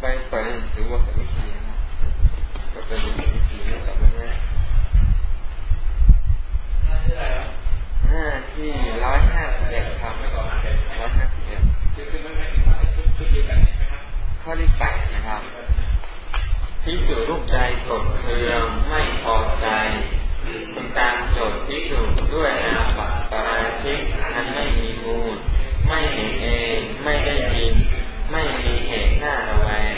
ไปเปิดหนังสือวัสวิธีนะครับก็เป็นวัสวิธีนะจำไม่ได้ห้าที่ร้อยห้าสิบเอ็ดครับร้อยห้าสิบเอ็ดข้อที่แปดนะครับพิสูจรูปใจกดเคืองไม่พอใจเป็นการโจทย์พิสูจน์ด้วยอาบัติปราชิกนั้นไม่มีมูล ไม่เห็นเอง ไม่ได้ยิน ไม่มีเหตุหน้าระแวง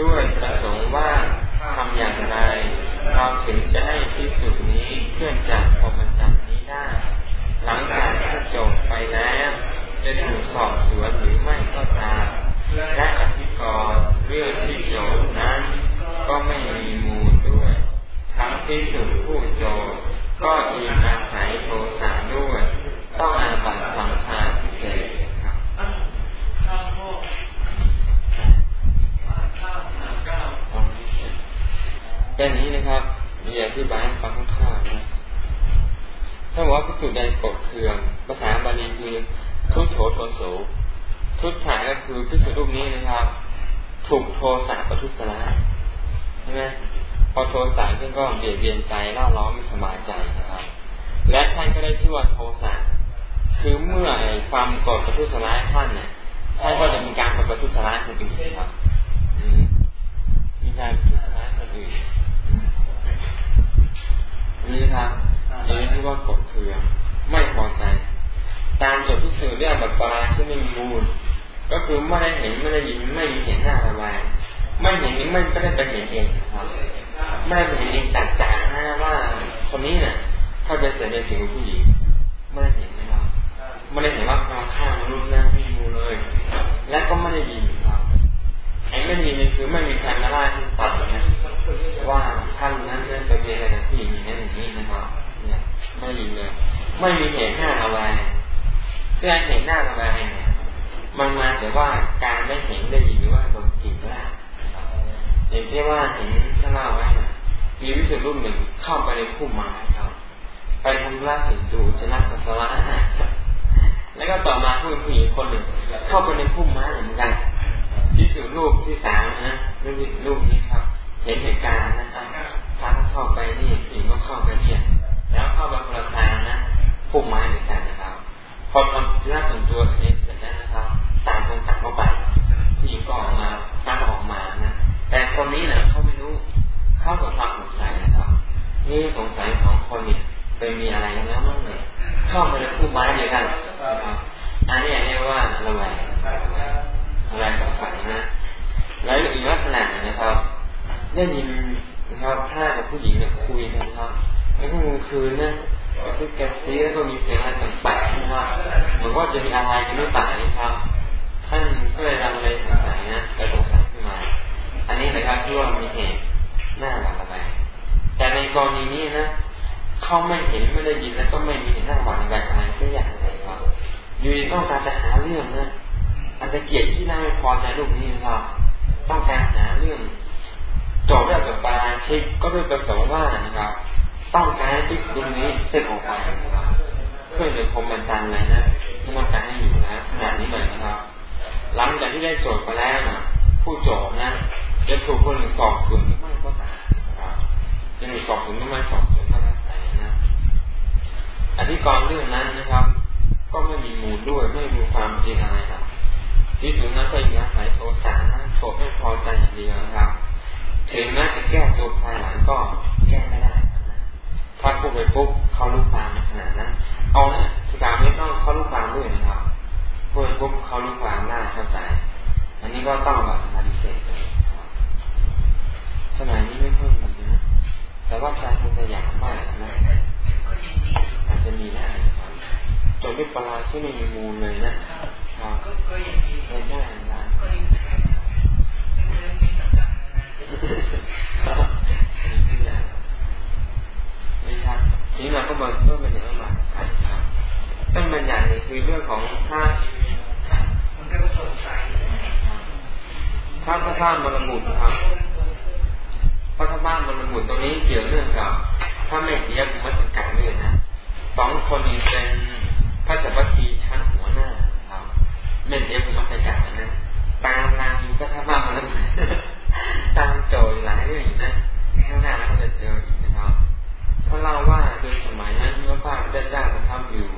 ด้วยประสงค์ว่าทำอย่างไร เราถึงจะให้พิสูจน์นี้เคลื่อนจากพรหมจรรย์นี้ได้ หลังจากที่จบไปแล้ว จะถูกสอบสวนหรือไม่ก็ตามและอธิกรณ์เรื่องที่โจทนั้น ก็ไม่มีมูลด้วย ทั้งที่สุดผู้โจทก็อิงอาศัยโทสะด้วย ต้องอาบัตสังฆาทิเศษ แค่นี้นะครับมีอธิบายให้ฟังข้างๆนะถ้าบอกว่าพิสูจุใดกดเคือง ภาษาบาลีคือทุตโถโทโสทุตถายก็คือพิสุรูปนี้นะครับ ถูกโทสะประทุษร้ายใช่ไหมพอโทสะขึ้นก็เบียดเบียนใจเล่าร้องไม่สบายใจนะครับ และท่านก็ได้ชื่อว่าโทสะคือเมื่อความกรธประทุษร้ายท่านเนี่ยท่านก็จะมีการประทุษร้ายคนอื่นครับมีการประทุษร้ายคนอื่น นี่นะครับจะได้ชื่อว่ากดเคืองไม่พอใจ ตามจดพิสูจน์เรื่องแบบปราชื่อไม่มีมูล ก็คือไม่ได้เห็นไม่ได้ยินไม่มีเห็นหน้าระบายไม่เห็นนี้ไม่ไม่ได้ไปเห็นเองนะครับไม่ได้ไปเห็นเองจัดจ่านะว่าคนนี้เนี่ยถ้าเป็นเสียเป็นสิ่งของผู้หญิงไม่ได้เห็นนะครับไม่ได้เห็นว่าเราฆ่ามนุษย์นะไม่มีมูลเลย และก็ไม่ได้ยินครับ ไอ้ไม่ได้ยินนี่คือไม่มีใครมาไล่ที่ตัดนะว่าท่านนั้นเไปมีอะไรกับผู้หญิงอย่างนั้นอย่างนี้นะครับเนี่ยไม่ยินเลยไม่มีเหตุหน้าระแวงคือเห็นหน้าระแวงเนี่ยมันมาจากว่าการได้เห็นได้ยินหรือว่าโดนจิตล้อย่างเช่นว่าเห็นท่านเล่าไว้นะมีวิสุทธิรุ่นหนึ่งเข้าไปในพุ่มไม้ครับ ไปทำราสิดูจะนักปัสสาวะแล้วก็ต่อมาผู้หญิงคนหนึ่งเข้าไปในพุ่มไม้เหมือนกัน ที่สุดรูปที่สามนะรูปรูปนี้ครับ เห็นเหตุการณ์นะครับพระเข้าไปนี่ผู้หญิงก็เข้าไปเนี่ย แล้วเข้าไปคนละทางนะพุ่มไม้เหมือนกันนะครับพอทำร่าส่วนตัวเองเสร็จแล้วนะครับต่างคนต่างเข้าไปผู้หญิงก็ออกมาพระก็ออกมานะ แต่คนนี้เนี่ยเขาไม่รู้เข้ากับความสงสัยนะครับนี่สงสัยสองคนเนี่ยไปมีอะไรกันแล้วมั้งเนี่ยเข้ามาในพุ่มไม้เดียวกันนะครับอันนี้เรียกว่าระแวง แวงสงสัยนะแล้วอีกลักษณะนะครับ ได้ยินนะครับถ้ากับผู้หญิงเนี่ยคุยกันครับแล้วก็กลางคืนนะคือแกซีแล้วก็มีเสียงอะไรแปลกๆนะครับเหมือนว่าจะมีอะไรกันหรือเปล่านะครับ ท่านก็เลยรังเลยสงสัยนะแต่สงสัยขึ้นมา อันนี้นะครับที่ว่ามีเหตุหน้าหวาดระแวงแต่ในกรณีนี้นะเขาไม่เห็นไม่ได้ยินแล้วก็ไม่มีหน้าหวาดระแวงอะไรสักอย่างเลยครับอยู่ต้องการจะหาเรื่องนะ อาจจะเกลียดที่น่าไม่พอใจลูกนี้นะครับ ต้องการหาเรื่องจบเรื่องกับปาชิกก็ด้วยประสงค์ว่านะครับ ต้องการให้พิสูจนี้เสร็จออกไปนะครับเพื่อจะพรมบรรจันเลยนะที่ต้องการให้อยู่นะขนาดนี้เลยนะครับ หลังจากที่ได้โจทย์ไปแล้วนะผู้โจทย์นะจะถูกคนหนึ่งสอบสวนหรือไม่ก็ตามนะครับจะถูกสอบสวนหรือไม่สอบสวนก็แล้วแต่นะอธิกรณ์เรื่องนั้นนะครับ ก็ไม่มีมูลด้วยไม่มีความจริงอะไรนะ ที่สุดนั้นก็ยังอาศัยโทสะนะโกรธไม่พอใจอย่างเดียวนะครับ ถึงแม้จะแก้ตัวภายหลังก็แก้ไม่ได้ถ้าพูดไปปุ๊บเขาลูกความในขนาดนั้น เอาเนี่ยสกาไม่ต้องเขาลูกความด้วยนะครับพูดไปปุ๊บเขาลูกความได้เข้าใจ อันนี้ก็ต้องแบบปฏิเสธเลยสมัยนี้ไม่ค่อยมีนะ แต่ว่าใจคงจะอยากมากนะอาจจะมีได้ครับจนด้วยปลาที่ไม่มีมูลเลยนะ ครับก็ยังมีได้นะนี่ครับทีนี้เราก็มาเพิ่มเป็นอย่ามาครับต้นบัญญัติคือเรื่องของท่ามันก็สงสัยถ้าพระธาตุมรบุตครับพระธาตุมรบุตตรงนี้เกี่ยวเรื่องกับพระเมตยมัสการด้วยนะสองคนเป็นพระสัพพีชั้นหัวหน้า ครับเมตยบุมัสการนะตามรางอยู่ก็ถ้าบ้างแล้วตามโจยหลายเรื่องนะข้างหน้าเราจะเจออีกนะครับเขาเล่าว่าโดยสมัยนั้นพระพาพระเจ้าประทับอยู่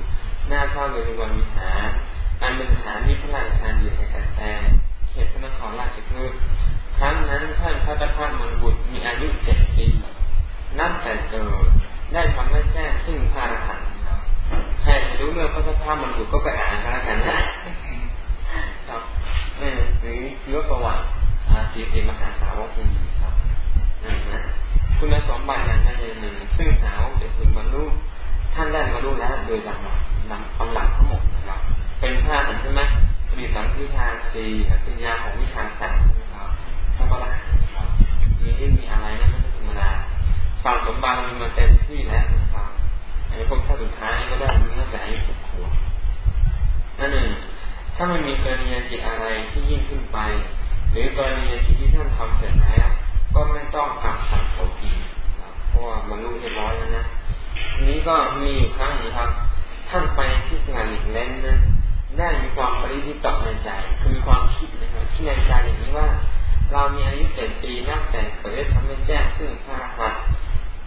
หน้าพระเวรุวันวิหารอันเป็นสถานที่พระราชทานอยู่ในกาแต่เขตพระนครราชคฤห์ครั้งนั้นท่านพระตถาคตมบุตรมีอายุเจ็ดปีนับแต่เกิดได้ทำให้แจ้งซึ่งพระอรหันต์ใครรู้เรื่องพระตถาคตมบุตรก็ไปอ่านกันแล้วกันนะครับเออ หรือชีวประวัติอาสีติมหาสาวกมีครับนะคุณสมบัติอย่างใดอย่างหนึ่ง ซึ่งสาวจะถึงบรรลุท่านได้บรรลุแล้วโดยลำดับนำเอาหลักทั้งหมดนะครับ เป็นพระใช่ไหมมีสังฆิทาสีปัญญาของวิชาสามนะครับพระประหลาดครับมีที่มีอะไรนะไม่ใช่ธรรมดาฟังสมบัติมันมาเต็มที่แล้วนะครับอันนี้พวกชาสุดท้ายก็ได้เมื่อแต่อายุหกขวบนั่นเอง ถ้าไม่มีกรณียจิตอะไรที่ยิ่งขึ้นไป หรือกรณียจิตที่ท่านทำเสร็จแล้วก็ไม่ต้องกลับสั่งเขาอีกเพราะว่าบรรลุเรียบร้อยแล้วนะทีนี้ก็มีอยู่ครั้งนึงครับ ท่านไปที่สถานหลีกเล่นนะได้มีความปริทิตกในใจ คือมีความคิดนะครับที่ในใจอย่างนี้ว่า เรามีอายุเจ็ดปีนับแต่เกิดได้ทำให้แจ้งซึ่งพระหัต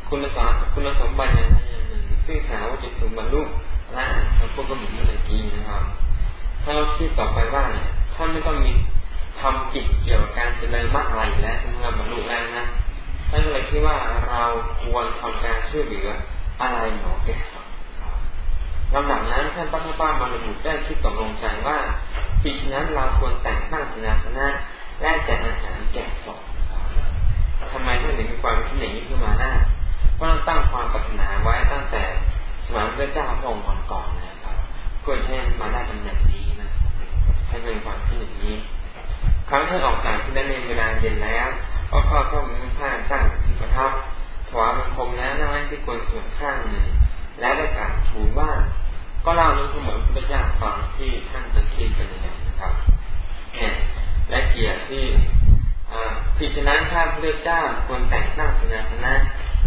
คุณสมคุณสมบัติอย่างหนึ่งซึ่งสาวจะถึงบรรลุและพวกก็เหมือนเมื่อกี้นะครับ ถ้าเราคิดต่อไปว่าเนี่ยท่านไม่ต้องมีทำกิจเกี่ยวกับการเจริญมากอะไรแล้วเมื่อบรรลุแล้วนะท่านเลยคิดว่าเราควรทำการช่วยเหลืออะไรหนอแก่สัตว์ลำดับนั้นท่านปัทภามาระบุได้คิดตกลงใจว่าทีฉะนั้นเราควรแต่งตั้งสนาสนะและแจกอาหารแก่สงทำไมท่านถึงมีความคิดอย่างนี้ขึ้นมาได้เพราะตั้งความปรารถนาไว้ตั้งแต่สมัยพระเจ้าพระองค์ก่อนๆนะครับ เพื่อให้มาได้ตำแหน่งนี้ ท่านเป็นความคิดอย่างนี้ครั้งท่านออกจากที่นั้นในเวลาเย็นแล้วก็ข้าเข้ามือผ้าสร้างที่ประทับถวายบังคมแล้วนั่งที่ควรส่วนข้างหนึ่งและได้กล่าวทูลว่า ก็เล่าเรื่องเสมอพระเจ้าฟังที่ท่านเป็นที่เป็นอย่างนะครับและเกียรติที่พิจารณาข้าพระเจ้าควรแต่งตั้งสนาสนะ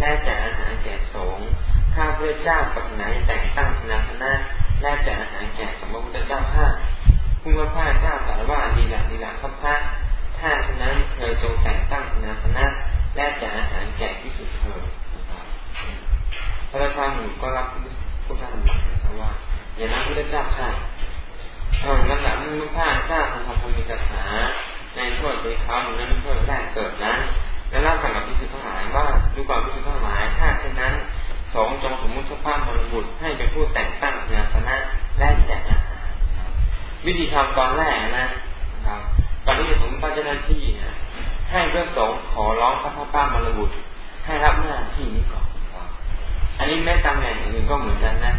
และแจกอาหารแก่สงฆ์ข้าพระเจ้าปัจไหนแต่งตั้งสนาสนะและแจกอาหารแก่สมมติพระเจ้าข้า ผู้ว่าพระเจ้าตรัสว่าดีละดีละข้าพระถ้าฉะนั้นเธอจงแต่งตั้งสนาสนะและแจกอาหารแก่พิสุทธิ์เธอพระเจ้าหนูก็รับผู้ท่านนะครับว่าอย่านั้นพระเจ้าข้าเออลำดับนั้นพระเจ้าทำทำพมีคาถาในทั่วสีเขาเหมือนนั้นเพื่อแรกเกิดนั้นแล้วเล่าสั่งกับพิสุทธิ์ทั้งหลายว่าดูก่อนพิสุทธิ์ทั้งหลายถ้าเช่นนั้นสองจงสมมุติสภาพมรบุตรให้เป็นผู้แต่งตั้งสนาสนะและแจกอาหาร วิธีทำตอนแรกนะครับก่อนที่จะสมมติเจ้าหน้าที่นะให้พระสงฆ์ขอร้องพระท้าป้ามรบุตรให้รับหน้าที่นี้ก่อนอันนี้แม้ตำแหน่งอื่นก็เหมือนกันนะ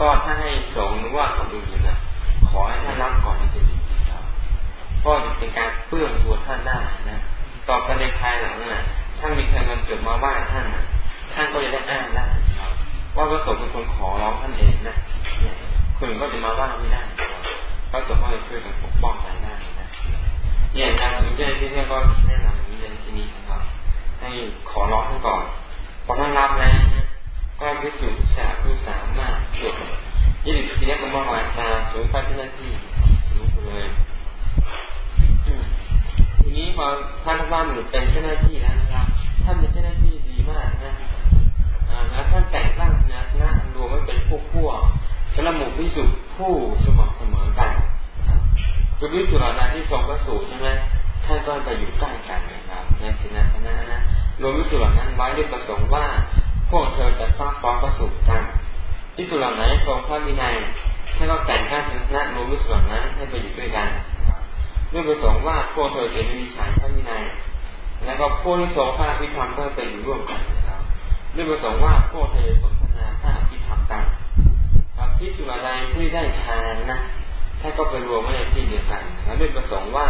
ก็ถ้าให้สงฆ์หรือว่าคนอื่นนะขอให้ท่านรับก่อนจะดีครับก็จะเป็นการเปื้อนตัวท่านได้นะต่อไปในภายหลังนะ่ะถ้ามีใครมันเกิดมาว่าท่านนะท่านก็จะได้อ้างได้ว่าพระสงฆ์เป็นคนขอร้องท่านเองนะคนอื่นก็จะมาว่าไม่ได้ พระสงฆ์ก็จะช่วยกันปกป้องรายได้นะเนี่ยกาจารย์สมเด็จที่เนี่ยก็แนะนำอย่างนี้ในที่นี้นะครับให้ขอร้องท่านก่อนพอท่านรับแล้วนะก็พิสูจน์สาผู้สามารถสวดยี่สิบทีนี้ก็มาวาจาสูงไปเจ้าหน้าที่สูงเลยทีนี้พอท่านว่าหนูเป็นเจ้าหน้าที่แล้วนะครับ ท่านเป็นเจ้าหน้าที่ดีมากนะแล้วท่านแต่งตั้งนะนะรวมไว้เป็นพวกพวก สำหรับหมู่พิสุผู้สม่ำเสมอกันคือพิสุเหล่านั้นที่ทรงพระสูตรใช่ไหมท่านก็ไปอยู่ใกล้กันนะครับในสินาสนะนะรวมพิสุเหล่านั้นไว้ด้วยประสงค์ว่า พวกเธอจะฟ้าฟ้องประสูตรกันพิสุเหล่านั้นทรงพระวินัยท่านก็แต่งตั้งสินะรวมพิสุเหล่านั้นให้ไปอยู่ด้วยกันด้วยประสงค์ว่าพวกเธอจะมีฉายพระวินัยแล้วก็พวกที่ทรงพระพิธรรมก็ไปอยู่ร่วมกันนะครับด้วยประสงค์ว่าพวกเธอจะสนทนาพระพิธรรมกันครับ พิสุอะไรที่ได้ฌานนะท่านก็ไปรวมไว้ในที่เดียวกันแล้วด้วยประสงค์ว่า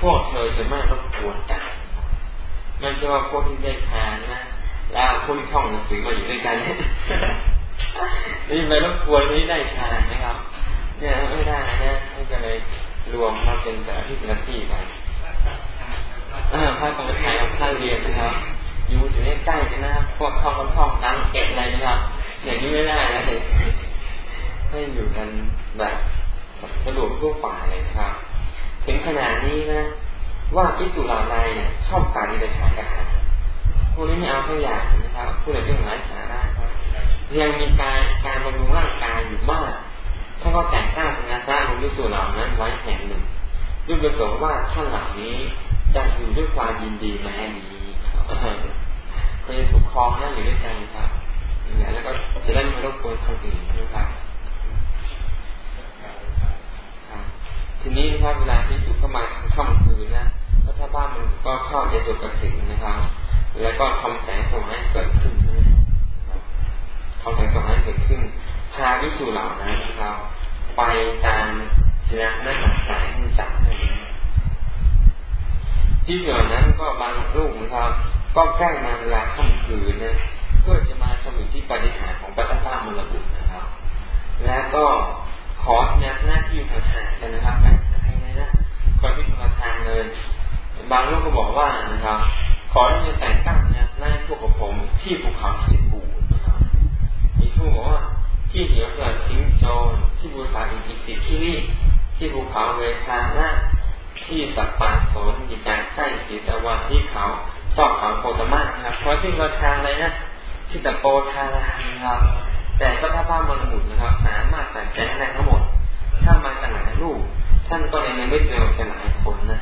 พวกเธอจะไม่รบกวนกันไม่ใช่ว่าพวกที่ได้ฌานนะแล้วพวกที่ท่องหนังสือมาอยู่ด้วยกันนี่ไปรบกวนไม่ได้ฌานนะครับเนี่ยไม่ได้นะท่านก็เลยรวมมาเป็นแต่ที่เป็นที่ไปพระกรรมฐานพระเรียนนะครับอยู่ถึงใกล้กันนะพวกท่องก็ท่องนั่งเก็บอะไรนะครับอย่างนี้ไม่ได้นะ ให้อยู่กันแบบสะดวกทั่วฝ่ายเลยนะครับ ถึงขนาดนี้นะ ว่าพิสูจน์เหล่าใดเนี่ยชอบการดีเดชายกระหาพวกนี้ไม่เอาตัวอย่างนะครับพูดเรื่องไร้สาระครับยังมีการการบำรุงร่างกายอยู่มากท่านก็แต่งตั้งสนะพระลงพิสูจน์เหล่านั้นไว้แห่งหนึ่งด้วยประสงค์ว่าท่านเหล่านี้จะอยู่ด้วยความยินดีแม้นี้ก็จะถูกครองนั่งอยู่ด้วยกันครับเนี่ยแล้วก็จะได้ไม่รบกวนคนอื่นนะครับ ทีนี้นะครับเวลาที่สุเข้ามาค่ำคืนนะพระท่าบ้านมันก็เข้าเจสุกสิงนะครับ แล้วก็ทำแสงสว่างเกิดขึ้นนะครับทำแสงสว่างเกิดขึ้นพาวิสุเหล่านั้นนะครับ ไปตามชนะหน้าสายที่จับที่เหล่านั้นก็บางรูปนะครับ ก็ใกล้มาเวลาค่ำคืนนะเพื่อจะมาชมอยู่ที่ปฏิหารของพระท่าบ้านมรบุตรนะครับ แล้วก็ ขอเนี่ยหน้าที่อยู่ห่ากันนะครับใครๆนะคอยที่คนทางเลยบางลูกก็บอกว่านะครับ ขอที่จะแต่งตั้งเนี่ยหน้าพวกกับผมที่ภูเขาสิบูนะครับมีผู้บอกว่าที่เหนียวเกิดทิ้งโจรที่บูชาอินทรีย์ที่นี่ที่ภูเขาเลยพาน้าที่สัปปาสนมีการใกล้ศีตะวันที่เขาซอกเขาโคตมะนะครับเพราะที่เราทางอะไรนะที่ตะโปทารานะครับ แต่ก็ถ้าบ้านมรบุตรนะครับ สามารถจัดแจงได้ทั้งหมด ถ้ามาจากหลายลูกท่านก็เลยไม่เจอกันหลายคนนะ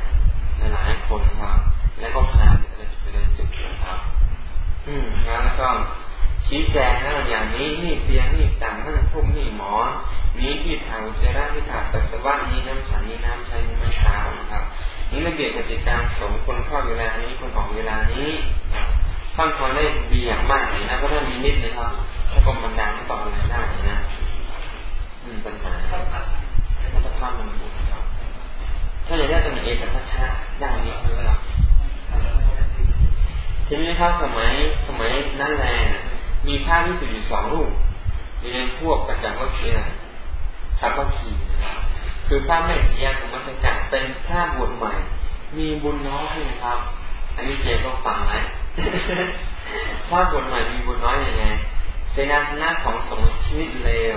หลายคนครับ แล้วก็พาไปเลยไปจุดนะครับ อืมแล้วก็ชี้แจงนะอย่างนี้นี่เตียงนี่ต่างนั่นพุ่มนี่หมอนนี้ที่ทางเจราที่ถาปัสสาวะนี้น้ำฉันนี้น้ำใช้นี้ไม่เท้านะครับ นี่ระเบียบกติกาสงคนเข้าเวลานี้คนออกเวลานี้ท่านทำได้ดีอย่างมากนะก็ถ้ามีนิดนะครับ ถ้ากรมบันดาลต่ออะไรได้นะอืมปัญหาถ้าจะข้ามมันบุญครับถ้าอยากได้ตำแหน่งเอกทัชชาได้นี้นะครับทีนี้ครับสมัยสมัยนั่นแลมีพระวิสุทธิ์อยู่สองรูปมีในพวกประจักษ์วัคคีย์ชักวัคคีนะครับคือพระแม่เทียนของมัสกัดเป็นพระบวชใหม่ มีบุญน้อยนะครับ อันนี้เจก็ฟังไหมพระบวชใหม่มีบุญน้อยยังไง เสนาสนะของสงชีวิตเลว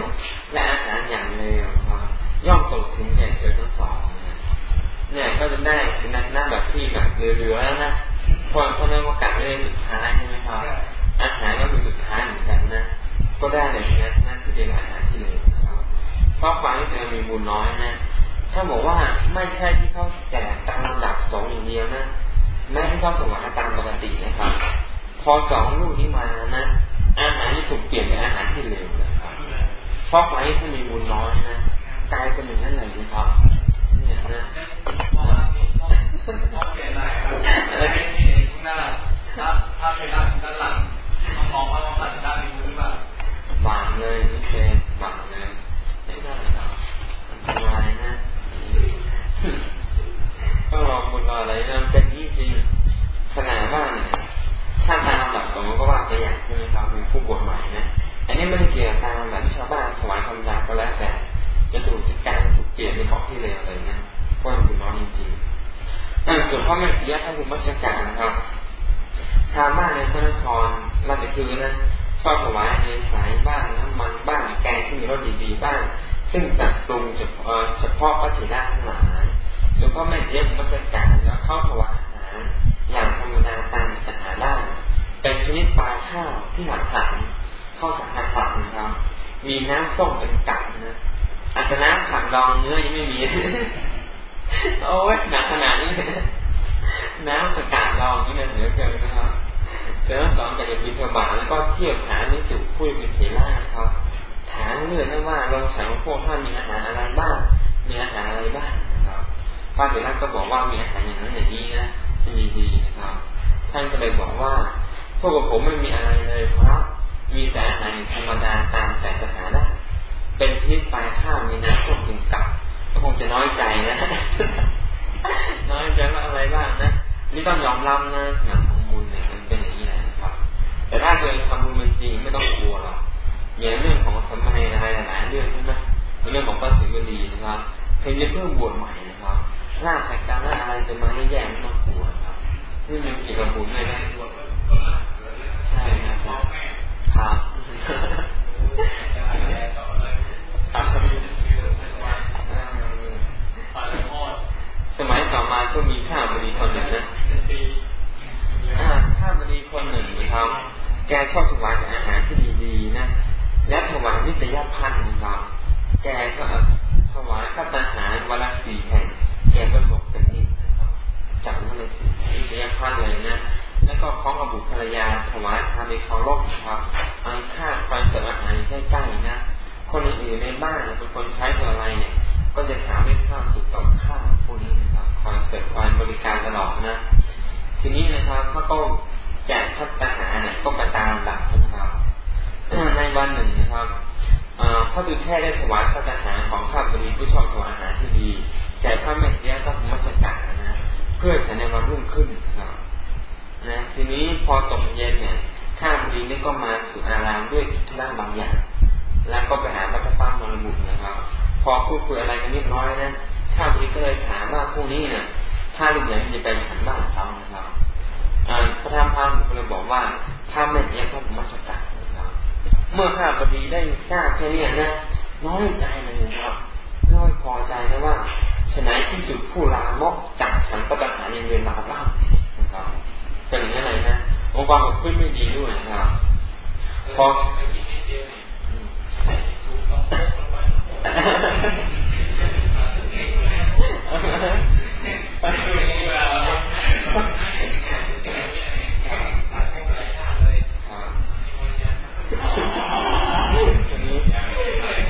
และอาหารอย่างเลวย่อมตกถึงแก่เธอทั้งสองเนี่ยก็จะได้เสนาสนะแบบที่แบบเหลือๆแล้วนะพอพอในโอกาสเรื่องสุดท้ายใช่ไหมครับอาหารก็คือสุดท้ายเหมือนกันนะก็ได้ในเสนาสนะที่เลวอาหารที่เลวเพราะฟังที่จะมีบุญน้อยนะถ้าบอกว่าไม่ใช่ที่เขาแจกตามลำดับสองอย่างเดียวนะแม้ที่เขาสวรรค์ตามปกตินะครับ พอสองลูกนี้มานะ อาหารที่ถูกเปลี่ยนเป็นอาหารที่เลวนะครับเพราะไฟถ้ามีบุญน้อยนะกลายเป็นอย่างนั้นเลยนะครับเนี่ยนะอะไรที่ข้างหน้าถ้าถ้าเป็นด้านด้านหลังมองว่ามันด้านมีบุญหรือเปล่าบางเลยนี่เชนบางเลยไม่ได้หรอกอันตรายนะต้องลองบุญรออะไรนะเป็นจริงขนาดว่า ถ้าตามลำดับสมมติก็ว่าไปอย่างใช่ไหมครับมีผู้บวชใหม่นะอันนี้ไม่ได้เกี่ยวกับการแบบชาวบ้านถวายคำดาก็แล้วแต่จะถูกจัดการถูกเปลี่ยนเป็นของที่เลวเลยนะเพราะมันเป็นน้อยจริงๆส่วนพ่อแม่เสียถ้าคุณมัชการนะครับ ชาวบ้านในพระนครราชคือนะชอบถวายในสายบ้านน้ำมันบ้านแกงที่มีรสดีๆบ้าง ซึ่งจัดปรุงเฉพาะพระเถระทั้งหลายส่วนพ่อแม่เสียมัชการแล้วเข้าถวายอาหาร อย่างธรรมดาตามสถาได้เป็นชนิดปลาข้าวที่หักหันข้าวสารหักนะครับ มีน้ำส้มเป็นกัดนะอาจจะน้ำผักดองเนื้อยังไม่มีโอ้ยหนักขนาดนี้น้ำสกัดดองนี่นะเหนือเกินนะครับเสร็จสองจากบินสบาแล้วก็เที่ยวหานิสุพูดเป็นเถระนะครับ ถามเรื่องนั้นว่าลองฉันพวกท่านมีอาหารอะไรบ้างมีอาหารอะไรบ้างนะครับพระเถระก็บอกว่ามีอาหารอย่างนั้นอย่างนี้นะ ที่ดีนะครับ ท่านก็เลยบอกว่า พวกผมไม่มีอะไรเลยครับ มีแต่อาหารธรรมดาตามแต่สถานะเป็นชนิดปลายข้าวมีน้ำส้มกินกับก็คงจะน้อยใจนะ น้อยใจว่าอะไรบ้างนะนี่ต้องยอมรับนะหนังของบุญเนี่ยมันเป็นอย่างนี้แหละครับ แต่ถ้าตัวเองทำบุญจริงไม่ต้องกลัวหรอกอย่างเรื่องของสมัยอะไรหลายเรื่องใช่ไหมเรื่องของพระศิวลีนะครับเคยจะเพิ่มบวชใหม่นะครับ ราชการอะไรจะมาแย่ๆไม่ต้องกลัวครับนี่มันเกี่ยวกับบุญเลยนะใช่ครับครับสต่อมาก็มีข้าบดีคนหนึ่งนะข้าบดีคนหนึ่งนะครับแกชอบถวายอาหารที่ดีๆนะ และถวายวิทยาพันธ์นะครับแกก็ถวายพระทหารวันละสี่แห่ง แกก็สกเป็นนิดจากนั้นเลยวิทยาพันธ์เลยนะ แล้วก็พร้อมกับบุตรภรรยาถวายทานในเคารพครับอันค่าคอยเสิร์ฟอาหารใกล้ๆนะคนอื่นในบ้านเป็นคนใช้ตัวอะไรเนี่ย ก็จะถามให้ข้าวสุดต่อข้าวพวกนี้นะครับคอยเสิร์ฟคอยบริการตลอดนะ ทีนี้นะครับเขาก็แจกพัฒหาเนี่ยก็ไปตามหลักนะครับในวันหนึ่งนะครับพระตุแค่ได้ถวายพระทหารของข้าบดีผู้ชอบถวายอาหารที่ดี แก่พระเมตยาก็มัสกานะเพื่อใช้ในวันรุ่งขึ้นนะนะทีนี้พอตกเย็นเนี่ยข้าบดีนี่ก็มาสู่อารามด้วยธุระบางอย่าง แล้วก็ไปหาพระทฟ้ามรบุตรนะครับพอพูดคุยอะไรกันนิดน้อยนะข้าบดีก็เลยถามว่าพวกนี้เนี่ยถ้าลูกไหนจะไปฉันบ้านเขานะครับพระธรรมพามก็เลยบอกว่าถ้าไม่เนี้ยก็มัสกานะครับ เมื่อข้าพดีได้ทราบแค่นี้นะน้อยใจเลยนะครับน้อยพอใจนะว่า ฉะนัยที่สุดผู้ลามกจากฉันประหารในเวลาบ้างนะครับเป็นอย่างนี้เลยนะองค์ความขึ้นไม่ดีด้วยนะครับพอ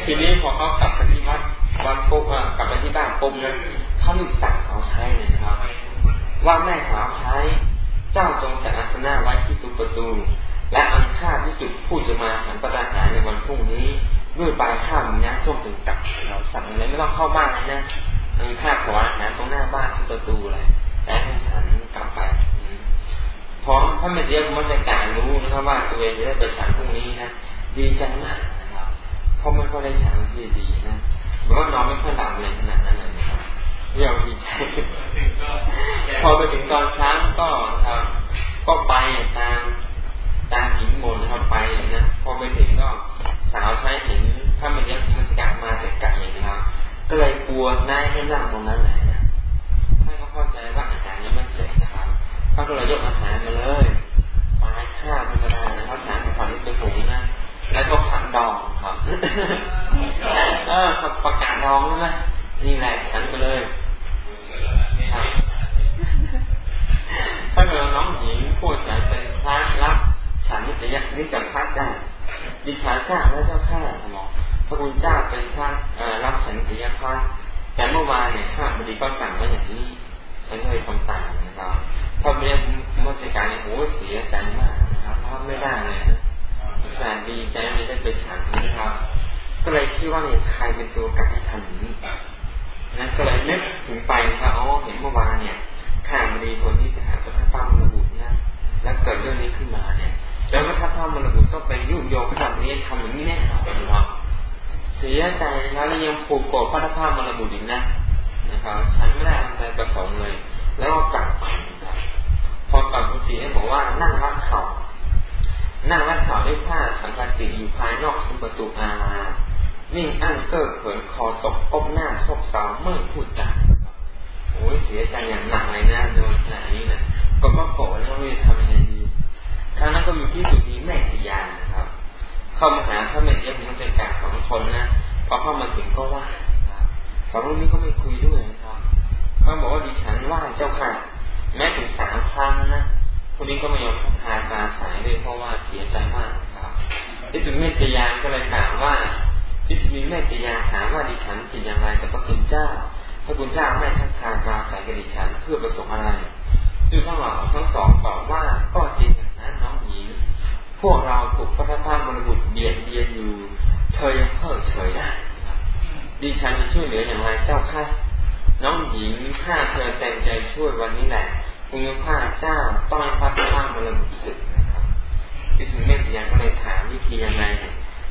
ทีนี้พอเขากลับไป ปุ๊บกลับไปที่บ้านปุ๊บนะเขามีสั่งเขาใช้เลยครับ ว่าแม่สาวใช้ เจ้าจงจัดอาสนะไว้ที่สุประตู และอันค่าที่สุดผู้จะมาฉันประทานในวันพรุ่งนี้ด้วยปลายข้ามนี้ส้มถึงกับเราสั่งอะไรไม่ต้องเข้าบ้านเลยนะอันค่าขออาหารตรงหน้าบ้านที่ประตูเลยแล้วให้ฉันกลับไปพร้อมพระเมตยมัจการรู้นะครับว่าตัวเองจะได้ไปฉันพรุ่งนี้นะดีใจมากนะครับเพราะไม่ค่อยได้ฉันที่ดีนะ หรือว่านอนไม่ค่อยหลับเลยขนาดนั้นเลยครับเรียกดีใจพอไปถึงตอนเช้าก็ครับก็ไปตามตามหินมนนะครับไปนะพอไปถึงก็สาวใช้ห็นพระเมตยมันจการมาแต่ไกลนะครับ ก็เลยกลัวหน้าให้นั่งตรงนั้นแหละนะท่านก็เข้าใจว่าอาหารยังไม่เสร็จนะครับเขาก็เลยยกอาหารมาเลยปลายข้าวธรรมดานะครับอาหารของความที่เป็นผงนะ แล้วก็ผักดองครับเออประกาศดองใช่ไหมนี่แหละฉันไปเลยถ้าเกิดน้องหญิงพูดฉันเป็นพระรับฉันนี่จะยักนี่จะพระได้ดิฉันทราบแล้วเจ้าข้าหมอพระคุณเจ้าเป็นพระรับฉันจะยักพระแต่เมื่อวานเนี่ยข้าพอดีก็สั่งมาอย่างนี้ ฉันก็เลยทำตามนะครับพอเรียนมัสการเนี่ยโอ้เสียใจมากนะครับเพราะไม่ได้เลยนะ แสนดีใจไม่ได้ไปฉันนะครับ ก็เลยคิดว่าเนี่ยใครเป็นตัวกัดให้ทำอย่างนี้นั้นก็เลยนึกถึงไปนะครับอ๋อเห็นเมื่อวานเนี่ยข้ามดีคนที่ไปหาพระท่ามรบุตรนะแล้วเกิดเรื่องนี้ขึ้นมาเนี่ย แล้วพระท่ามรบุตรก็ไปยุ่งโยงขนาดนี้ทำอย่างนี้แน่นอนนะครับเสียใจนะครับแล้วยังผูกโกรธพระท่ามรบุตรอีกนะนะครับฉันไม่ได้ทำใจประสงค์เลย แล้วก็กลับไปพอกลับกุฏิให้บอกว่านั่งรัดเข่า นั่งรัดเข่าด้วยผ้าสังกัติอยู่ภายนอกประตูอาลานิ่งอั้นเก้อเขินคอตกก้มหน้าซบเซาเมื่อพูดจาโอ้ยเสียใจอย่างหนักเลยนะโดนขนาดนี้นะก็ก็โกรธแล้วไม่ทำยังไงดีครั้งนั้นก็มีที่สุดมีแม่ติยานะครับ เข้ามาหาพระเมตยมุจกาสองคนนะพอเข้ามาถึงก็ว่าสองรูปนี้ก็ไม่คุยด้วยนะครับเขาบอกว่าดิฉันว่าเจ้าค่ะ แม้ถึงสามครั้งนะ คนนี้ก็ไม่ยอมทาตาสายเลยเพราะว่าเสียใจมากครับที่สุดเมตยาก็เลยถามว่าที่สุดมีเมตยาถามว่าดิฉันผิดอย่างไรกับพระคุณเจ้าพระคุณเจ้าไม่ทักทายตาสายกับดิฉันเพื่อประสงค์อะไรจึงทั้งหลอทั้งสองตอบว่าก็จริงอย่างนั้นน้องหญิง พวกเราถูกพระธาตุบริบุตรเบียดเบียนอยู่ เธอยังเพิกเฉยได้ดิฉันจะช่วยเหลืออย่างไรเจ้าค่ะน้องหญิงถ้าเธอเต็มใจช่วยวันนี้แหละ คุณพระเจ้าต้องพัฒนามาเลยสึกนะครับที่ถึงเม่ยังก็เลยถามวิธียังไง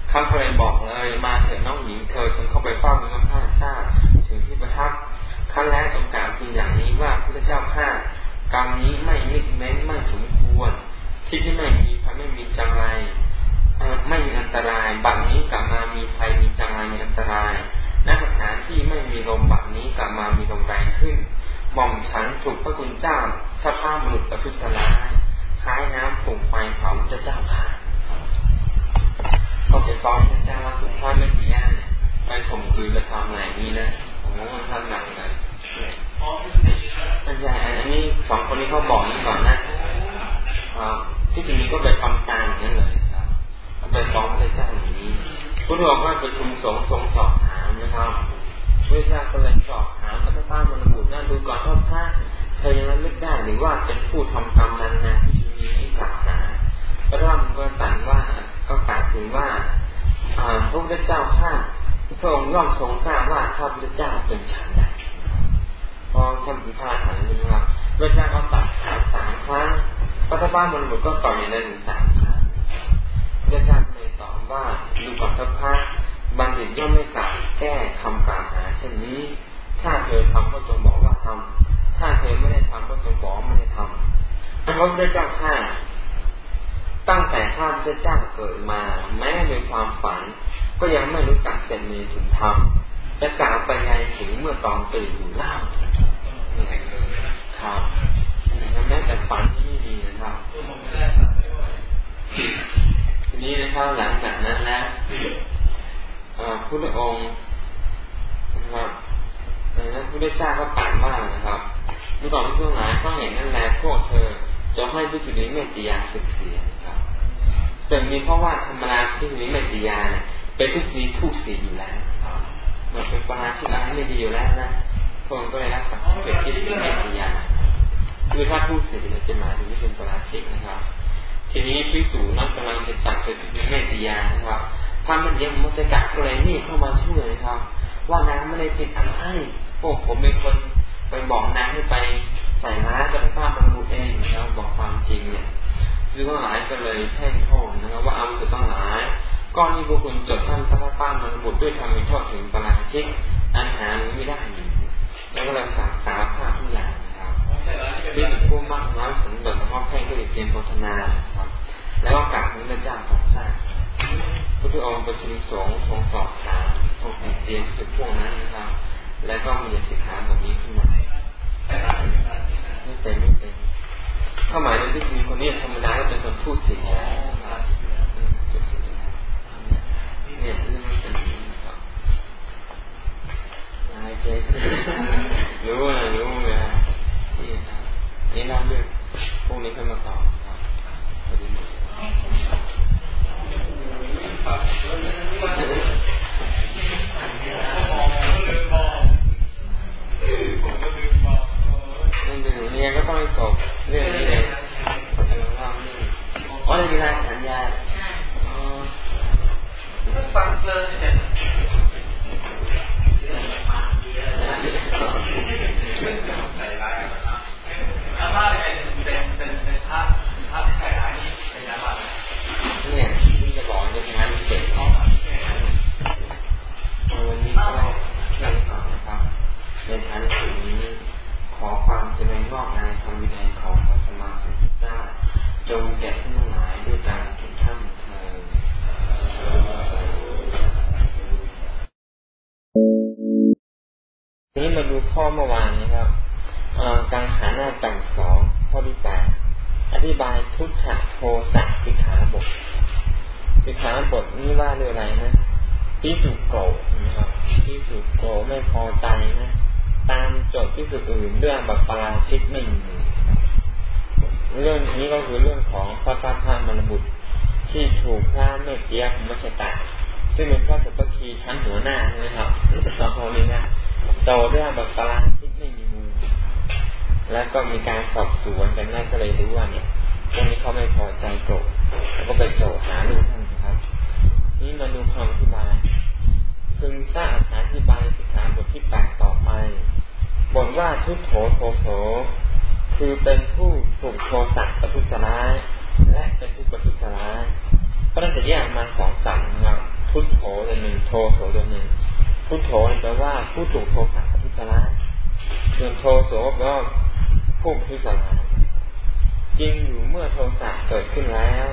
เขาเคยบอกเลยมาเถิดน้องหญิงเธอจงเข้าไปเฝ้าคุณพระเจ้าถึงที่ประทับขั้นแรกจงกล่าวเพียงอย่างนี้ว่าพระเจ้าข้ากรรมนี้ไม่นิดเม้นไม่สมควร ที่ที่ไม่มีภัยไม่มีจังไรไม่มีอันตรายบัดนี้กลับมามีภัยมีจังไรมีอันตรายณสถานที่ไม่มีลมบัดนี้กลับมามีลมแรงขึ้น หม่อมฉันถูกพระคุณเจ้าพระพามนุษย์ประทุษร้ายคล้ายน้ำผงไฟเผาพระเจ้าค่ะก็ไปฟ้องพระเจ้าว่าถูกพ่อแม่ตีย่าเนี่ยไปข่มขืนไปทำอะไรนี้นะโอ้มันทำหนักเลยอาจารย์อันนี้สองคนนี้เขาบอกนี่ก่อนนะที่จริงก็ไปทำตามอย่างนั้นเลยครับไปฟ้องพระเจ้าอย่างนี้พระบอกว่าประชุมสงฆ์ทรงสอบถามนะครับ พระเจ้าก็เลยสอบถามพระป้ามรบุตรนั่นดูก่อนท่านพระเธอยังนึกได้หรือว่าเป็นผู้ทำกรรมนั้นนะที่มีนี้กล่าวหาพระร่ำก็สั่งว่าก็กล่าวถึงว่าพระพุทธเจ้าข้าพระองค์ย่อมทรงทราบว่าข้าพุทธเจ้าเป็นฉันใดพอท่านพิพากษานะครับพระเจ้าก็ตัดถามสามครั้งพระป้ามรบุตรก็ตอบอย่างนั้นถึงสามครั้งพระเจ้าเลยตอบว่าดูก่อนท่านพระ บัณฑิตย่อมไม่กล่าวแก้คำกล่าวหาเช่นนี้ ถ้าเธอทำก็จงบอกว่าทำถ้าเธอไม่ได้ทำก็จงบอกไม่ได้ทำพระพุทธเจ้าข้าตั้งแต่ข้าพระเจ้าเกิดมา แม้ในความฝัน ก็ยังไม่รู้จักเจนมีถึงธรรมจะกล่าวไปยังถึงเมื่อตอนตื่นอยู่เล่าครับแม้แต่ฝันที่ไม่มีนะครับทีนี้นะครับหลังจากนั้นแล้ว พุทธองค์นะครับนั้นพระเจ้าก็ตรัสว่านะครับเมื่อก่อนที่ทั้งหลายก็เห็นนั่นแหละพวกเธอจะให้พิสุนีเมติยาสึกเสียครับแต่มีเพราะว่าธรรมดาพิสุนีเมติยาเนี่ยเป็นพิสุนีทุกสีอยู่แล้วเหมือนเป็นปราชิกอะไรไม่ดีอยู่แล้วนะพระองค์ก็เลยรักษาเป็นพิสุนีเมติยาคือถ้าทุกสีเนี่ยจะหมายถึงเป็นปราชิกนะครับ ทีนี้พิสูจน์นั้นกำลังจะจับเป็นพิสุนีเมติยานะครับ พระมันเลี้ยงมุสกัก็เลยนี่เข้ามาช่วยครับ ว่านางไม่ได้ติดอะไรพวกผมเป็นคนไปบอกนางให้ไปใส่ร้ายกับพระมันบุเองนะครับบอกความจริงเนี่ยคือทั้งหลายก็เลยแพ่งโทษนะครับ ว่าอาสุดทั้งหลายก้อนนี้พวกคุณจดท่านพระป้ามันบุตรด้วยทำเป็นโทษถึงปราชิกอันหาไม่ได้อยู่แล้วก็เลยสาสารภาพทุกอย่างนะครับนี่เป็นผู้มากน้อยสนเบิดห้อแพ่งก็เลยเพียงโพธนาครับ แล้วก็กลับพระเจ้าทรงทราบ พุทธองค์ประชุมสงฆ์ทรงสอบถามทรงติเตียนถึงพวกนั้นนะครับ แล้วก็มีสิกขาแบบนี้ขึ้นมาไม่เป็นไม่เป็นเข้าหมายในที่จริงคนนี้ธรรมดาก็เป็นคนพูดสิ่งแล้วนะครับเนี่ยเรื่องมันเป็นอย่างนี้ครับอะไรเจ๊รู้นะรู้เลยครับนี่ครับนี่เล่าเรื่องพวกนี้ขึ้นมาต่อครับพอดี เนี่ยก็ต้องจบเรื่องนี้เลยเล่าเรื่องอ๋อในเวลาฉันยาอ๋อฟังเลยใส่ร้ายกันนะแล้วถ้าเป็นเป็นเป็นเป็นพระพระที่ใส่ร้ายนี่ ที่จะบอกจะงานเด็กออกวันนี้ก็เรื่องก่อนนะครับในทางสิ่งนี้ขอความเจริญงอกงามทางวินัยของพระสมมาสัมพุทธเจ้าจงแก่ท่านหลายด้วยการทุกท่านเถิด นี้มาดูข้อเมื่อวานนะครับการขาหน้าแต่งสองข้อที่แปดอธิบายทุตถะโทสักสิขาบท สิขาบทนี้ว่าด้วยอะไรนะพิสุโกนะครับพิสุโกไม่พอใจนะ ตามจทย์พิสุอื่นเรื่องแบบปราชิกไม่มีเรื่องนี้ก็คือเรื่องของพระตาพามรบุตรที่ถูกพระเมตเตียมัชตาซึ่งเป็นพระสุปคีชั้นหัวหน้าใช่ไหมครับสองคนนี้นะโตเรื่องแบบปราชิกไม่มีมูลแล้วก็มีการสอบสวนกันนั่นก็เลยรู้ว่าเนี่ยตรงนี้เขาไม่พอใจโกรธแล้วก็ไปโจหาลูกท่าน นี่มาดูคำอธิบาย พึงทราบอธิบายสิกขาบทที่แปดต่อไป บทว่าทุโถโทโส คือเป็นผู้ถูกโทสักประทุษร้ายและเป็นผู้ประทุษร้ายก็ต้องจะแยกมาสองสั่งนะครับทุโถตัวหนึ่งโทโสตัวหนึ่งทุตโถแปลว่าผู้ถูกโทสักประทุษร้ายส่วนโทโสแปลว่าผู้ประทุษร้ายจริงอยู่เมื่อโทสะเกิดขึ้นแล้ว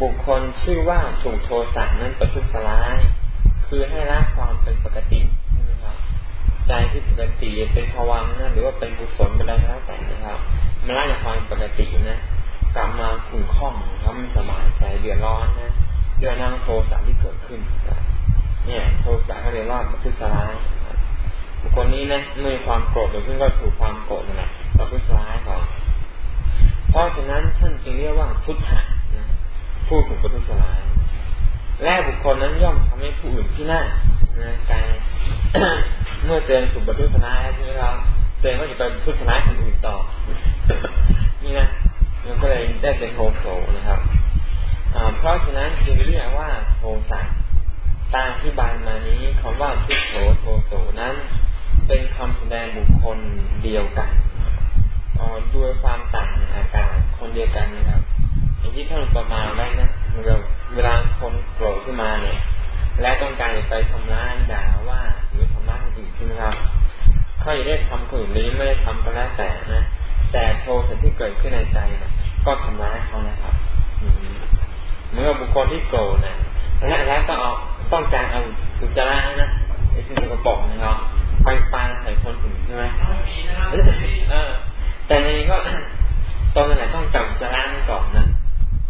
บุคคลชื่อว่าถูกโทสะนั้นประทุษร้าย คือให้ละความเป็นปกตินะครับ ใจที่ปกติเป็นภวังนะหรือว่าเป็นกุศลก็ได้แล้วแต่นะครับมันละจากความปกตินะกลับมาขุ่นข้องเขาไม่สบายใจเดือดร้อนนะเดือดนั่งโทสะที่เกิดขึ้นเนี่ย โทสะเขาเรียกว่ามัทุสร้ายบุคคลนี้นะเมื่อความโกรธเกิดขึ้นก็ถูกความโกรธนะประพฤติร้ายก่อนเพราะฉะนั้นท่านจึงเรียกว่าทุตหะ นะผู้ถูกประทุษร้าย และบุคคลนั้นย่อมทำให้ผู้อื่นที่น่านะการเมื่อเตือนถูกประทุษร้ายใช่ไหมครับเตือนก็จะไปประทุษร้ายคนอื่นต่อ นี่นะมันก็เลยได้เป็นโทโสนะครับเพราะฉะนั้นจึงเรียกว่าโทสะตามที่บายมานี้คำว่าทุโสโทโสนั้น เป็นคำแสดงบุคคลเดียวกันด้วยความต่างอาการคนเดียวกันนะครับ อย่างที่ท่านประมาณได้นะเวลาคนโกรธขึ้นมาเนี่ย และต้องการจะไปทำร้ายด่าว่าหรือทำร้ายคนอื่นใช่ไหมครับเขาจะได้ทำคนอื่นหรือไม่ได้ทำก็แล้วแต่นะแต่โทสะที่เกิดขึ้นในใจนะก็ทำร้ายเขานะครับเมื่อบุคคลที่โกรธนะและแล้วก็เอาต้องการเอาอุจจาระนะไอ้ที่กระป๋องนะครับไปปาใส่คนอื่นใช่ไหมเออแต่ในนี้ก็ตอนนั้นต้องจับจะล้างก่อนนะ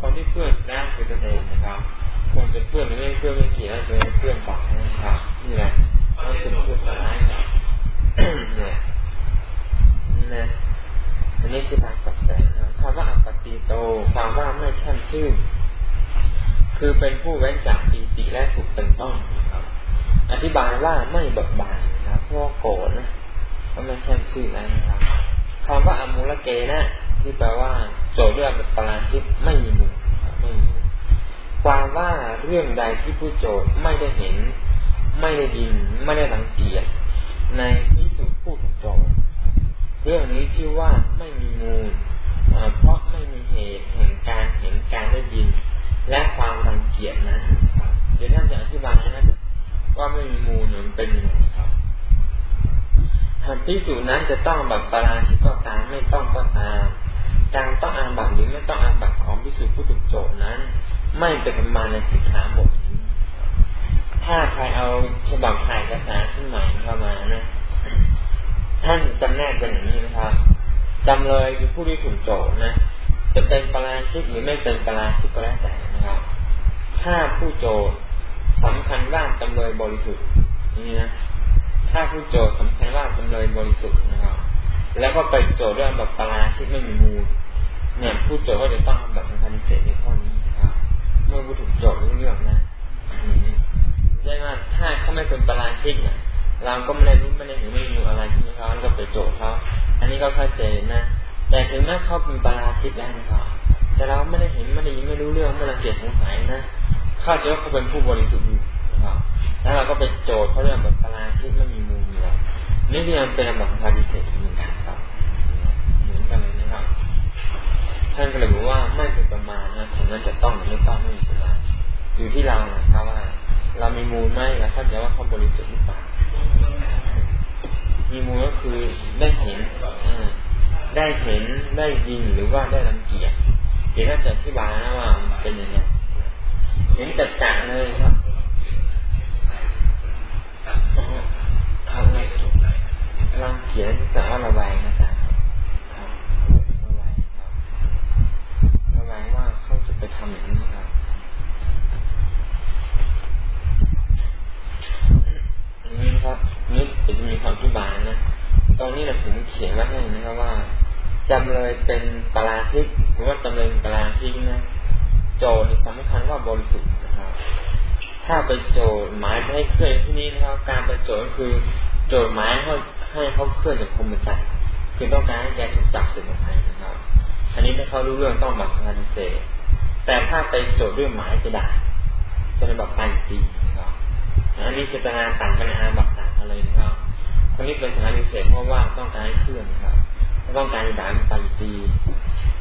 คนที่เพื่อนล้างคือตัวเองนะครับควรจะเพื่อนหรือไม่เพื่อนไม่เกี่ยวจะเพื่อนก่อนะครับนี่แหละเราเป็นเพื่อนร้ายเนี่ยนะอันนี้คือทางสับแสงคำว่าอัปติโตความว่าไม่แช่มชื่นคือเป็นผู้เว้นจากปีติและสุขเป็นต้นครับอธิบายว่าไม่เบิกบานนะเพราะโกรธนะก็ไม่แช่มชื่นนะครับคำว่าอมูลเกนะ ที่แปลว่าโจทย์เรื่องปราชิตไม่มีมูลไม่มีความว่าเรื่องใดที่ผู้โจทย์ไม่ได้เห็น ไม่ได้ยิน ไม่ได้สังเกตในที่สุดผู้ถูกโจทย์เรื่องนี้ชื่อว่าไม่มีมูลเพราะไม่มีเหตุแห่งการเห็นการได้ยิน และความรังเกียจนะเดี๋ยวท่านจะอธิบายนะว่าไม่มีมูลมันเป็นยังไงครับหากพิสูจนั้นจะต้องบัตรปราชิกก็ตามไม่ต้องก็ตาม การต้องอาบัตหรือไม่ต้องอาบัตของพิสูจผู้ถูกโจทนั้น ไม่เป็นประมาณในสิกขาบทนี้ถ้าใครเอาฉบับถ่ายเอกสารขึ้นใหม่เข้ามานะท่านจำแนกเป็นอย่างนี้นะครับจำเลยคือผู้ที่ถูกโจทนะ จะเป็นปราชิกหรือไม่เป็นปราชิกก็แล้วแต่นะครับ ถ้าผู้โจทสำคัญว่าจำเลยบริสุทธิ์นี่นะถ้าผู้โจทย์สำคัญว่าจำเลยบริสุทธิ์นะครับ แล้วก็ไปโจทย์เรื่องแบบปราชิกไม่มีมูลเนี่ยผู้โจทย์ก็จะต้องแบบสำคัญเศษในข้อนี้ครับเมื่อผู้ถูกโจทย์รู้เรื่องนะได้ว่าถ้าเขาไม่เป็นปราชิกเนี่ยเราก็ไม่ได้รู้ไม่ได้เห็นไม่มีมูลอะไรที่เขาแล้วก็ไปโจทย์เขาอันนี้ก็ชัดเจนนะแต่ถึงแม้เขาเป็นปราชิกแล้วนะครับแต่เราไม่ได้เห็นไม่ได้ยินไม่รู้เรื่องไม่รังเกียจสงสัยนะข้าจะว่าเขาเป็นผู้บริสุทธิ์อยู่นะครับแล้วเราก็ไปโจทย์เขาเรื่องแบบปราชิกไม่มีมูลอยู่แล้วนี่คือยังเป็นแบบทางพิเศษเหมือนกันครับเหมือนกันเลยนะครับ ท่านก็เลยบอกว่าไม่เป็นประมาณนะคนนั้นจะต้องหรือไม่ต้องไม่มีประมาณอยู่ที่เรานะครับว่า เรามีมูลไหมแล้วเข้าใจว่าเขาบริสุทธิ์หรือเปล่ามีมูลก็คือได้เห็นได้เห็นได้ยินหรือว่าได้รังเกียจเดี๋ยวท่านจะอธิบายนะว่าเป็นยังไงเห็นจัดจ่าเลยครับคำรังรังเกียจสารระบายนะจ๊ะครับระบายครับระบายว่าเขาจะไปทำอย่างนี้ครับนี่ครับ นี่จะมีความอธิบายนะ ตรงนี้นะผมเขียนไว้ให้นะครับว่าจำเลยเป็นปราชิกหรือว่าจำเลยเป็นปราชิกนะ โจทย์สำคัญว่าบริสุทธิ์นะครับ ถ้าไปโจทย์หมายจะให้เคลื่อนที่นี้นะครับ การไปโจทย์ก็คือ โจทย์หมายให้ให้เขาเคลื่อนจากพรมจักรคือต้องการให้แกถูกจับสึกออกไปนะครับ อันนี้ถ้าเขารู้เรื่องต้องบัตรพันเศษแต่ถ้าไปโจทย์ด้วยหมายจะด่าจะเป็นแบบไปตีนะครับ อันนี้เจตนาต่างกันนะบัตต่างกันเลยนะครับคนนี้เป็นสถานพิเศษเพราะว่าต้องการให้เคลื่อนครับต้องการด่าไปตี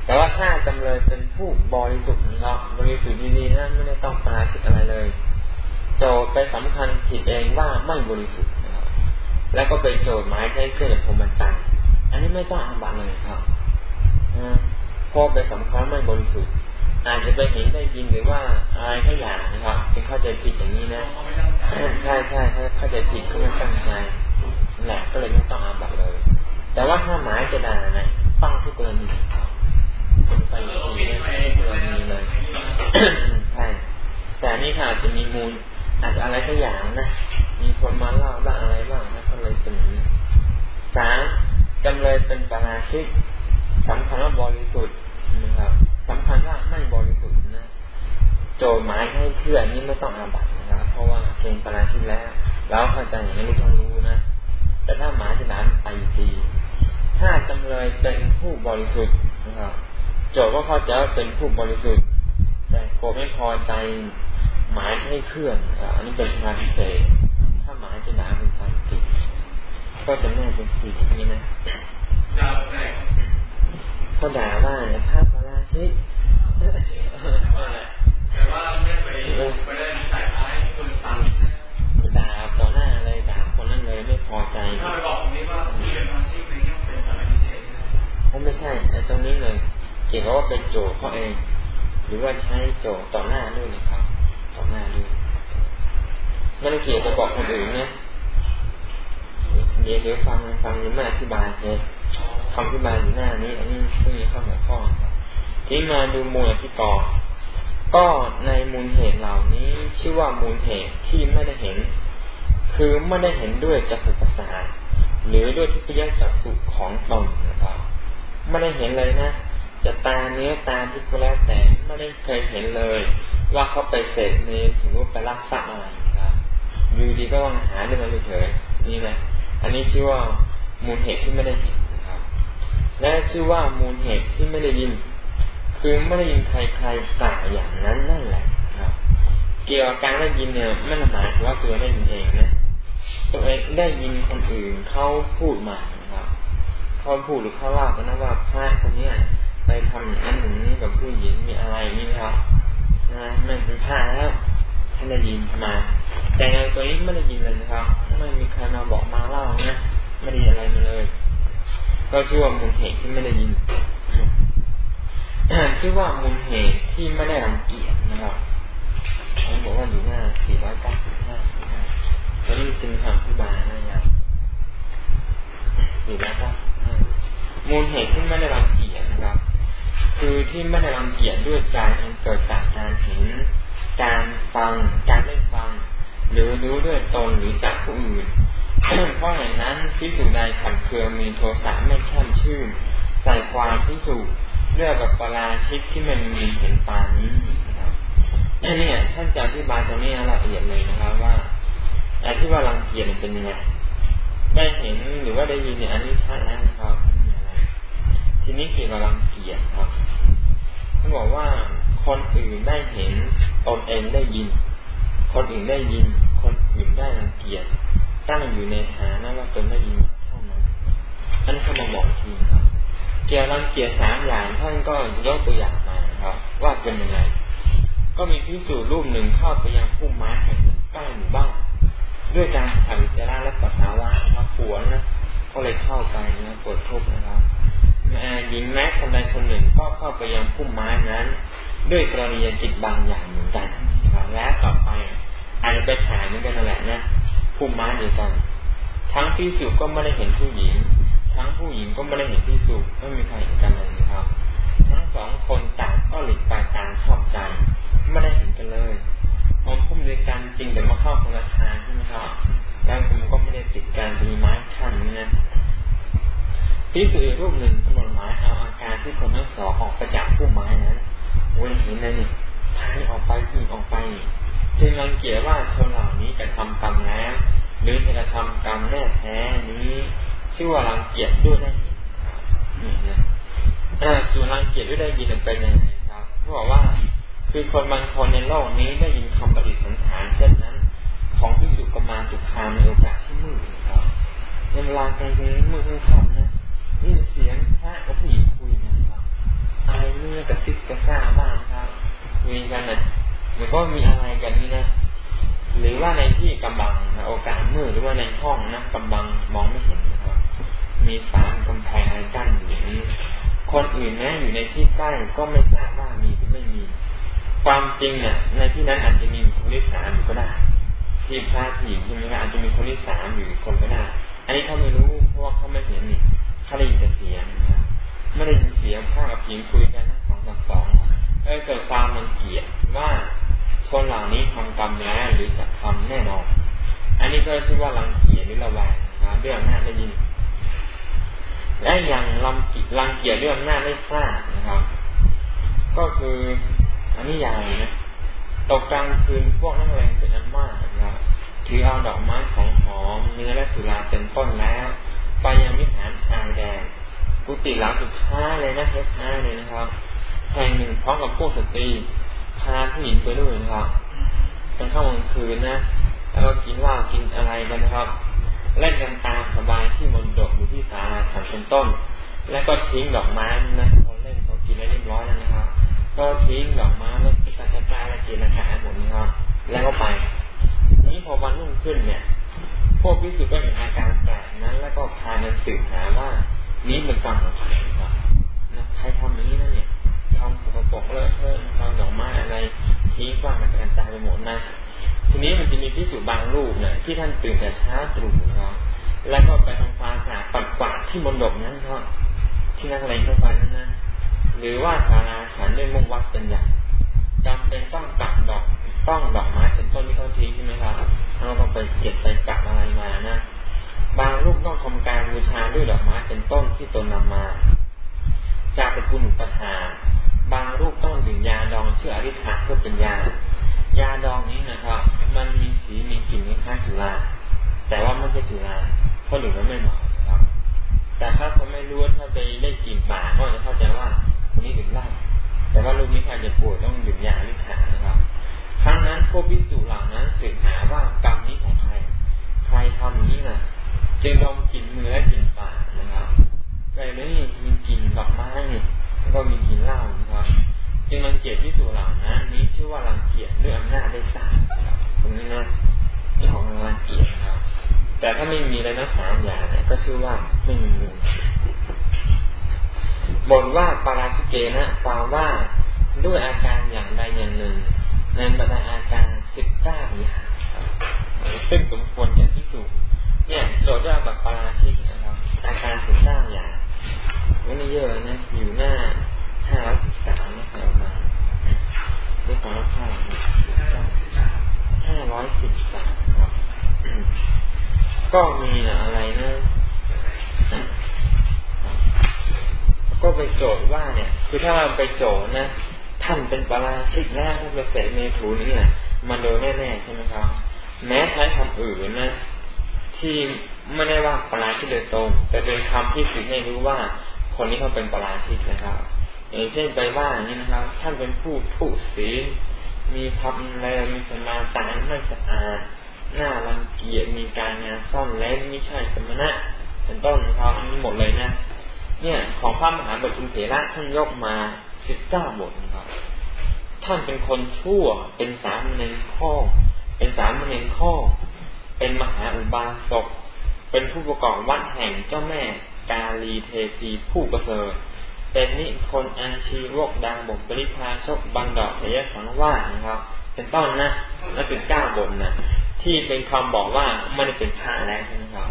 แต่ว่าถ้าจำเลยเป็นผู้บริสุทธิ์นะครับริสุทธิ์ดีๆนะไม่ได้ต้องปราชิกอะไรเลย โจทย์ไปสำคัญผิดเองว่าไม่บริสุทธิ์นะครับแล้วก็เป็นโจทย์หมายใช้เครื่องพรมจันทร์อันนี้ไม่ต้องอาบัตเลยครับพอไปสำคัญไม่บริสุทธิ์ อาจจะไปเห็นได้ยินหรือว่าอะไรก็อย่างนะครับจึงเข้าใจผิดอย่างนี้นะใช่ใช่ถ้าเข้าใจผิดก็ไม่ตั้งใจแหละก็เลยไม่ต้องอาบัตเลย แต่ว่าถ้าหมายจะด่านะต้องทุกกรณีครับคนไปอีกทีไม่ทุกกรณีเลยใช่แต่นี่ค่ะจะมีมูลอาจจะอะไรก็อย่างนะมีคนมาเล่าบ้างอะไรบ้างนะก็เลยเป็นอย่างนี้สามจำเลยเป็นปราชิกสำคัญว่าบริสุทธิ์นะครับ สำคัญว่าไม่บริสุทธิ์นะโจหมายให้เพื่อนนี่ไม่ต้องอาบัตนะครับเพราะว่าเป็นปาราชิกแล้วแล้วเข้าใจอย่างนี้รู้ต้องรู้นะแต่ถ้าหมายจะนานไปตีถ้าจำเลยเป็นผู้บริสุทธิ์นะครับโจก็เข้าใจว่าเป็นผู้บริสุทธิ์ แต่โกไม่พอใจหมายให้เคลื่อนอันนี้เป็นงานพิเศษถ้าหมายจะหนาเป็นพันติก็จะแน่เป็นสี่นี้นะก็ด่าว่าเนี่ยภา ใช่แต่ว่าไม่ไปไปได้ใส่ท้ายคนฟังด่าต่อหน้าเลยด่าคนนั้นเลยไม่พอใจถ้าไปบอกนี้ว่าเป็นอาชีพนนี้เป็นอะไรพิเศษเขาไม่ใช่แต่ตรงนี้เลยเกี่ยวกับว่าเป็นโจเขาเอง หรือว่าใช้โจต่อหน้าด้วยนะครับต่อหน้าด้วยไม่ได้เกี่ยวกับบอกคนอื่นนะเดี๋ยวเดี๋ยวฟังฟังยังไม่อธิบายเลยคำอธิบายอยู่หน้านี้ อันนี้ไม่มีข้อหัวข้อ ที่มาดูมูลอธิกรก็ในมูลเหตุเหล่านี้ชื่อว่ามูลเหตุที่ไม่ได้เห็น คือไม่ได้เห็นด้วยจักรุประสาทหรือด้วยทิพยจักสุของตนนะครับไม่ได้เห็นเลยนะจะตาเนื้อตาที่ก็แล้วแต่ไม่ได้เคยเห็นเลย ว่าเขาไปเสพในสมมติไปรักษาอะไรครับอยู่ดีก็ต้องหาเรื่องมาเฉยๆนี่นะอันนี้ชื่อว่ามูลเหตุที่ไม่ได้เห็นนะครับ และชื่อว่ามูลเหตุที่ไม่ได้ยิน คือไม่ได้ยินใครใครกล่าวอย่างนั้นนั่นแหละครับ เกี่ยวกับการได้ยินเนี่ยไม่หมายว่าตัวได้ยินเองนะตัวเองได้ยินคนอื่นเขาพูดมานะครับเขาพูดหรือเขาเล่ากันนะว่าพระคนนี้ไปทำอย่างนั้นอย่างนี้กับผู้หญิงมีอะไรนี่ครับนะไม่เป็นพระแล้วท่านได้ยินมา แต่ในตัวนี้ไม่ได้ยินเลยนะครับ ไม่มีใครมาบอกมาเล่านะไม่ได้อะไรมาเลย ก็ชื่อว่ามูลเหตุที่ไม่ได้ยิน ชื่อว่ามูลเหตุที่ไม่ได้รังเกียจนะครับผมบอกว่าอยู่หน้า 495ตัวนี้จึงทำพิบาลนะครับมูลเหตุที่ไม่ได้รังเกียจนะครับ คือที่ไม่ได้รังเกียจด้วยใจอันเกิดจากการเห็น การฟัง การได้ฟัง หรือรู้ด้วยตนหรือจากผู้อื่นเพราะอย่างนั้นพิสูจใดขัดเคืองมีโทสะไม่แช่มชื่น ใส่ความพิสูจ เรื่องแบบปราชิกที่มันมีเห็นปานนี้นะครับนี่ท่านจะอธิบายตรงนี้ละเอียดเลยนะครับ ว่าอที่ว่ารังเกียจเป็นยังไงได้เห็นหรือว่าได้ยินเนี่ยอันนี้ชัดแล้วนะครับ ทีนี้เกี่ยวกับรังเกียจครับท่านบอกว่าคนอื่นได้เห็นตนเองได้ยิน คนอื่นได้ยิน คนอื่นได้รังเกียจตั้งอยู่ในฐานะว่าตนได้ยินเท่านั้นอันนี้เขามาบอกทีครับ กียรังเกียจสามอย่างท่านก็ยกตัวอย่างมาครับ ว่าเป็นยังไง ก็มีพิสูจรูปหนึ่งเข้าไปยังพุ่มไม้แห่งหนึ่งใกล้หมู่บ้านด้วยการถ่ายวิจาระและปัสสาวะครับปวดนะก็เลยเข้าไปนะปวดทุกข์นะครับหญิงแม้คนใดคนหนึ่งก็เข้าไปยังพุ่มไม้นั้น ด้วยกรณีจิตบางอย่างเหมือนกันแล้วต่อไปอาจจะไปถ่ายเหมือนกันนั่นแหละนะผู้ม้าเดียวกัน ทั้งพิสุก็ไม่ได้เห็นผู้หญิง ทั้งผู้หญิงก็ไม่ได้เห็นพิสุไม่มีใครเห็นกันเลยนะครับ ทั้งสองคนต่างก็หลีกไปตามชอบใจ ไม่ได้เห็นกันเลยมองพุ่มเดียวกันจริงแต่มาเข้าคนละทางใช่ไหมครับแล้วผมก็ไม่ได้ติดการมีไม้ขั้นนะพิสุรูปหนึ่งกำหนดหมายเอาอาการที่คนทั้งสองออกไปจากผู้ไม้นั้นโอ้ยเห็นเลยนี่พายออกไปที่ออกไปจึงรังเกียจว่าชนเหล่านี้จะทำกรรมแล้วหรือจะทำกรรมแน่แท้นี้ ชื่อว่ารังเกียจด้วยนะนี่นะส่วนรังเกียจด้วยได้ยินเป็นยังไงครับเขาบอกว่าคือคนบางคนในโลกนี้ได้ยินคำปฏิสันฐานเช่นนั้น ของพิสุกมาตุคามในโอกาสที่มืดครับในเวลากลางคืนมืดค่ำนะนี่เสียงพระกับผู้หญิงคุยนะครับอะไรเมื่อกระซิบกระซาบ้างครับคุยกันนะมันก็มีอะไรกันนี่นะหรือว่าในที่กำบังนะโอกาสมืดหรือว่าในห้องนะกำบังมองไม่เห็น มีฝามกำแพงกั้นอย่างนี้คนอื่นนะอยู่ในที่ใกล้ก็ไม่ทราบว่ามีหรือไม่มี ความจริงเนี่ยในที่นั้นอาจจะมีคนที่สามอยู่ก็ได้ ที่พระผู้หญิงที่มีอาจจะมีคนที่สามอยู่คนก็ได้ อันนี้เขาไม่รู้เพราะว่าเขาไม่เห็นนี่เขาได้ยินแต่เสียงนะครับไม่ได้ยินเสียงพ่อกับผิงคุยกันนะสองต่อสองเออเกิดความมันเกียดว่าคนเหล่านี้ทำกรรมแล้วหรือจะทำแน่นอน อันนี้ก็ชื่อว่ารังเกียจหรือระแวงนะครับเรื่องหน้าได้ยิน และอย่างรังรังเกียจเรื่องหน้าได้ทราบนะครับ ก็คืออันนี้อย่างนะตกกลางคืนพวกนักแรงเป็นอันมากนะครับถือเอาดอกไม้ของหอมเนื้อและสุราเป็นต้นแล้ว ไปยังวิหารชายแดงกุฏิหลังสุดท้ายเลยนะเฮท้ายเลยนะครับแห่งหนึ่งพร้อมกับพวกสตรีพาผู้หญิงไปด้วยนะครับเป็นข้าวกลางคืนนะแล้วก็กินเหล้ากินอะไรกันนะครับ เล่นกันตามสบายที่มนดกอยู่ที่ศาลาฉันเป็นต้น แล้วก็ทิ้งดอกไม้นะเขาเล่นเขากินแล้วเรียบร้อยแล้วนะครับ ก็ทิ้งดอกไม้แล้วกระจายระเกียระกายหมดนะครับ แล้วก็ไป นี้พอวันรุ่งขึ้นเนี่ย พวกพิสุก็เห็นอาการแปลกนั้น แล้วก็พากันสืบหาว่านี้เป็นกรรมของใครครับนะใครทำนี้นั่นเนี่ยทำสกปรกเลอะเทอะทำดอกไม้อะไรทิ้งกว้างกระจายไปหมดนะ ทีนี้มันจะมีพิสูจบางรูปเนี่ยที่ท่านตื่นแต่เช้าตรู่ครับแล้วก็ไปทำความสะอาดปัดกวาดที่บนดกนั้นครับที่นักเลงเข้าไปนั้นนะหรือว่าศาลาฉันด้วยมุ่งวัดเป็นอย่างจำเป็นต้องจับดอกต้องดอกไม้เป็นต้นที่เขาทิ้งใช่ไหมครับเราต้องไปเก็บไปจับอะไรมานะบางรูปต้องทำการบูชาด้วยดอกไม้เป็นต้นที่ตนนำมา จากตระกูลอุปถาบางรูปต้องดื่มยาดองเชื่ออริฐะเพื่อเป็นยา ยาดองนี้นะครับ มันมีสีมีกลิ่นคล้ายสุราแต่ว่าไม่ใช่สุราเพราะดื่มแล้วไม่เหมานะครับ แต่ถ้าคนไม่รู้ถ้าไปได้กลิ่นป่าก็จะเข้าใจว่าคนนี้ดื่มเหล้าแต่ว่าลูกนี้ใครจะปวดต้องดื่มยาอริฐะนะครับครั้งนั้นพวกพิสูจเหล่านั้นสืบหาว่ากรรมนี้ของใคร ใครทำนี้นะ่ะ จึงลองกินมือและกลิ่นป่านะครับไปเลยมีกลิ่นดอกไม้นี่แล้วก็มีกลิ่นเหล้านะครับ จึงรังเกียจที่สุเหล่านั้นนี้ชื่อว่ารังเกียจด้วยอำนาจได้สางตรงนี้นะนี่ของรังเกียจครับ แต่ถ้าไม่มีอะไรนะสามอย่างเนี่ยก็ชื่อว่าไม่มีมูลบทว่าปาราชิเกนะแปลว่าด้วยอาการอย่างใดอย่างหนึ่งในบรรดาอาการสิบเก้าอย่างซึ่งสมควรแก่ที่สุเนี่ยโจทย์ว่าแบบปาราชิกนะครับ อาการสิบเก้าอย่างวันนี้เยอะนะอยู่หน้าห้าร้อยสิบสามนะใครออกมาด้วยความรับผิดห้าร้อยสิบสามครับ ก็มีอะไรนะ ก็ไปโจทย์ว่าเนี่ย คือถ้าไปโจทย์นะท่านเป็นปราชิกแล้วท่านเป็นเศษเมถูนี่เนี่ย มันโดนแน่ๆใช่ไหมครับ แม้ใช้คำอื่นนะ ที่ไม่ได้ว่าปราชิกโดยตรง แต่เป็นคำที่สื่อให้รู้ว่า คนนี้เขาเป็นปราชิกนะครับอย่างเช่นไปว่าอย่างนี้นะครับ ท่านเป็นผู้ทุศีลมีทำอะไรมีสมาตานไม่สะอาด หน้ารังเกียจมีการงานซ่อนเล้นไม่ใช่สมณะเป็นต้นนะครับอันนี้หมดเลยนะ เนี่ย ของพระมหาบุรุษเถระท่านยกมาสิบเก้าบทนะครับ ท่านเป็นคนชั่วเป็นสามเณรข้อ เป็นสามเณรข้อ เป็นมหาอุบาสกเป็นผู้ประกอบวัดแห่งเจ้าแม่กาลีเทพีผู้ประเสริฐเป็นนิคนอาชีวกดังบทปริพาชกบังดอกเทยสังวาสนะครับ เป็นต้นนะนั่นเป็นเก้าบทนะ ที่เป็นคำบอกว่าไม่ได้เป็นพระแล้วใช่ไหมครับ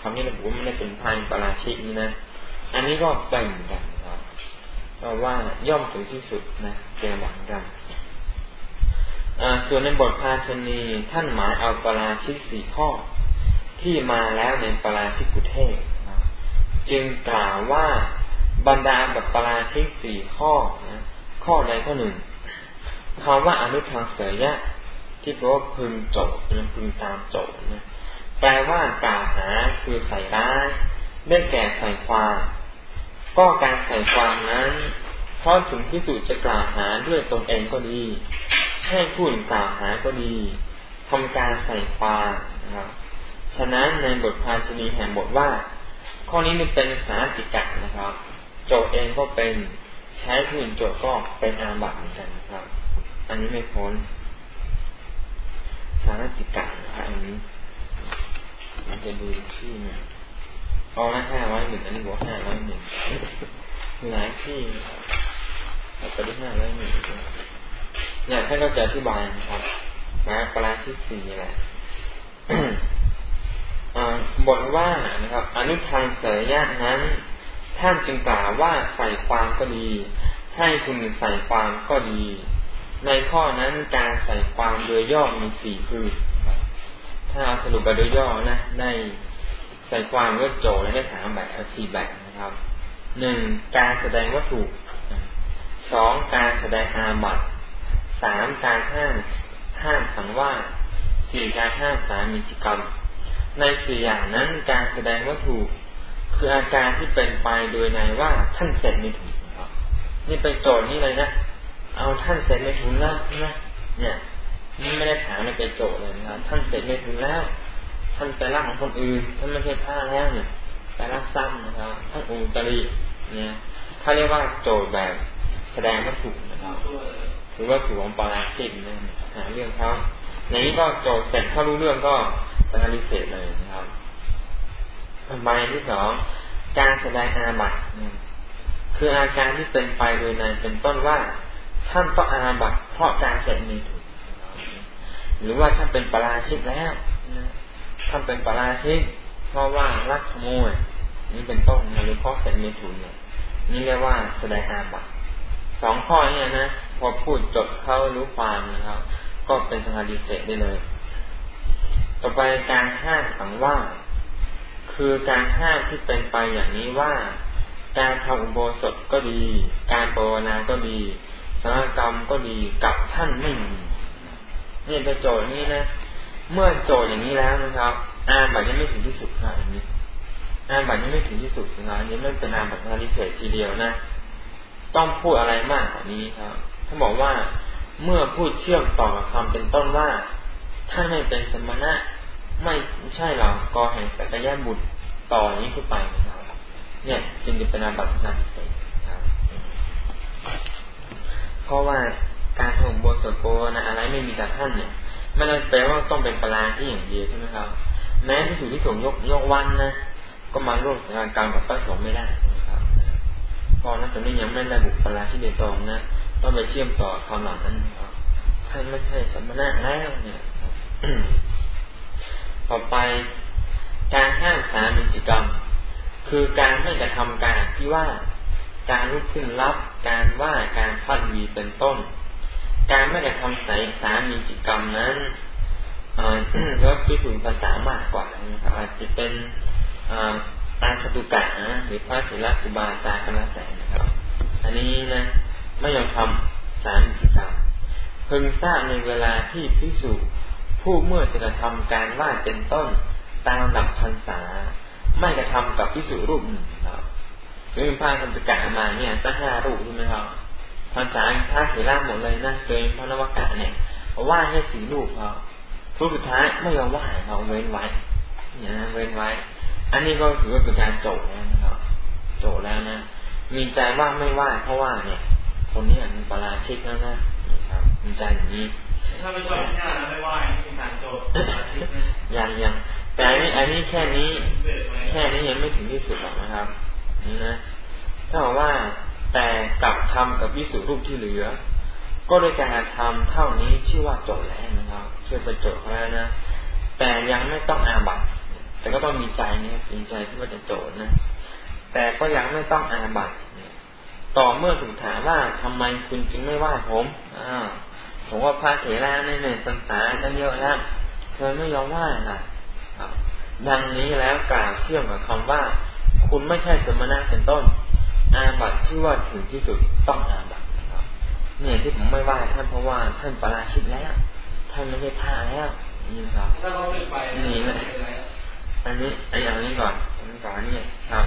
คำนี้ระบุว่าไม่ได้เป็นพระปราชิกนี่นะ อันนี้ก็เป็นกันครับเพราะว่าย่อมถึงที่สุดนะเป็นหวังกันส่วนในบทภาชนีท่านหมายเอาปราชิกสี่ข้อ ที่มาแล้วในปราชิกกุเทศนะจึงกล่าวว่าบรรดาแบบปราชิกสี่ข้อนะข้อใดข้อหนึ่งคำว่าอนุทางเสยยะ ที่แปลว่าพึงโจทย์นะพึงตามโจทย์นะแปลว่ากล่าวหาคือใส่ร้ายได้แก่ใส่ความ ก็การใส่ความนั้นพราะถึงที่สุดจะกล่าวหาด้วยตนเองก็ดี ให้ผู้อื่นกล่าวหาก็ดีทำการใส่ความนะครับ ฉะนั้นในบทพาชนีแห่งบทว่า ข้อนี้มันเป็นสาติกะนะครับ โจทย์เองก็เป็น ใช้ผู้อื่นโจทย์ก็เป็นอาบัติเหมือนกันนะครับ อันนี้ไม่พ้น สารติกะนะครับอันนี้มันจะดูที่เนี่ยเอาละห้าร้อยหนึ่งอันนี้บอกห้าร้อยหนึ่งหลายที่เราไปด้ห้าร้อยหนึ่งเนี่ยท่านก็จะอธิบายนะครับมาปราชิกสี่แหละบทว่านะครับ อนุทางเสยยะนั้น ท่านจึงกล่าวว่าใส่ความก็ดี ให้คุณใส่ความก็ดี ในข้อนั้นการใส่ความโดยย่อมีสี่คือ ถ้าเอาสรุปไปโดยย่อนะได้ใส่ความก็โจและได้สามแบบสี่แบบนะครับหนึ่งการแสดงวัตถุสองการแสดงอาบัตสามการห้ามห้ามสังว่าสี่การห้ามสามีจิกรรม ในสี่อย่างนั้นการแสดงวัตถุคืออาการที่เป็นไปโดยในว่าท่านเสร็จในถุงนี่เป็นโจทย์นี่เลยนะ เอาท่านเสร็จในถุงแล้วนะเนี่ยนี่ไม่ได้ถามในเป็นโจทย์เลยนะท่านเสร็จในถุงแล้ว ท่านไปรักของคนอื่นท่านไม่ใช่ผ้าแล้วเนี่ยไปรักซ้ำนะครับท่านอุตรีเนี่ยเขาเรียกว่าโจทย์แบบแสดงวัตถุนะครับถือว่าถือของปาราชิกนะหาเรื่องเขาอย่างนี้ก็โจทย์เสร็จถ้ารู้เรื่องก็จะปฏิเสธเลยนะครับใบที่สองการแสดงอาบัตคืออาการที่เป็นไปโดยในเป็นต้นว่า ท่านต้องอาบัตเพราะการเสร็จมีถูกหรือว่าท่านเป็นปราชิกแล้วท่านเป็นปราชิกเพราะว่ารักขโมยนี่เป็นต้นหรือเพราะเสร็จมีถูกเนี่ยนี่เรียกว่าแสดงอาบัตสองข้อเนี้นะพอพูดจบเข้ารู้ความนะครับ ก็เป็นสังฆดิเศษได้เลย ต่อไปการห้ามสังว่า คือการห้ามที่เป็นไปอย่างนี้ว่า การทำอุโบสถก็ดี การปรนนาก็ดี สังกรรมก็ดีกับท่านไม่มีนี่เป็นโจทย์นี้นะเมื่อโจทย์อย่างนี้แล้วนะครับอาบัตยังไม่ถึงที่สุดครับอันนี้อาบัตยังไม่ถึงที่สุดนะอันนี้ไม่เป็นอาบัตสังฆดิเศษทีเดียวนะ ต้องพูดอะไรมากกว่านี้ครับถ้าบอกว่าเมื่อพูดเชื่อมต่อกับคำเป็นต้นว่าถ้านไม่เป็นสมณะไม่ใช่เรากอแห่งสักยะบุตรต่ออย่างนี้ขึ้นไปนะครับเนี่ยจึงจะเป็นอาบัติงานเสร็จครับ เพราะว่าการทำบทสวดโปนะอะไรไม่มีจากท่านเนี่ยไม่ได้แปลว่าต้องเป็นปราที่อย่างเดียวใช่ไหมครับ แม้ที่สุดที่ถูกยกยกวันนะก็มาร่วมสังการกรรมกับพระสงฆ์ไม่ได้เพอนั้นตอนนี้ยังไม่ได้บุปลาชิเดตองนะต้องไปเชื่อมต่อคำเหล่านั้นท่านไม่ใช่สมณะแล้วเนี่ยต่อไปการห้ามสามิจิกรรม คือการไม่กระทำการที่ว่า การลุกขึ้นรับ การว่าการพัดวีเป็นต้น การไม่กระทำใส่สามีจิกรรมนั้นก็พิสูจน์ภาษามากกว่านะครับอาจจะเป็นอาสตุกะหรือพระศิลปุบาจาก็แล้วแต่นะครับ อันนี้นะไม่ยอมทำสามกิจกรรมพึงทราบในเวลาที่พิสูจผู้เมื่อจะกระทำการว่าเป็นต้นตามหลักพรรษา ไม่กระทำกับพิสูจรูปหนึ่งครับ หรือพระคัมภกะมาเนี่ยสักห้ารูปใช่ไหมครับพรรษาพระเถระหมดเลยนะเจอพระนวกะเนี่ยว่าให้สี่รูปครับรูปสุดท้ายไม่ยอมว่าเราเว้นไว้เนี่ยเว้นไว้ อันนี้ก็ถือว่าเป็นการโจแล้วนะครับโจแล้วนะมีใจว่าไม่ว่าเพราะว่าเนี่ย คนนี้อันปราชิกแล้วนะครับมีใจอย่างนี้ถ้าไม่ชอบหน้าแล้วไม่ว่าเป็นการโจยังยังแต่อันนี้อันนี้แค่นี้ แค่นี้ยังไม่ถึงที่สุดหรอกนะครับ นะถ้าบอกว่าแต่กลับทำกับวิสุรูปที่เหลือ ก็โดยการทำเท่านี้ชื่อว่าจบแล้วนะครับช่วยประจบแล้วนะแต่ยังไม่ต้องอาบัติแต่ก็ต้องมีใจเนี่ยจริงใจที่ว่าจะโจทนะแต่ก็ยังไม่ต้องอาบัตต่อเมื่อถูกถามว่าทำไมคุณจึงไม่ไหว้ผมอ่าผมว่าพระเถระในในสังสารกันเยอะแล้วเธอไม่ยอมไหว้ล่ะดังนี้แล้วกล่าวเชื่อมกับคำว่า คุณไม่ใช่สมณะเป็นต้น อาบัตชื่อว่าถึงที่สุดต้องอาบัตนะครับเนี่ยที่ผมไม่ไหว้ท่านเพราะว่าท่านประราชิตแล้ว ท่านไม่ใช่พระแล้วนี่ครับนี่แหละอันนี้ไอ้อย่างนี้ก่อนอันนี้ก่อนนี่ครับ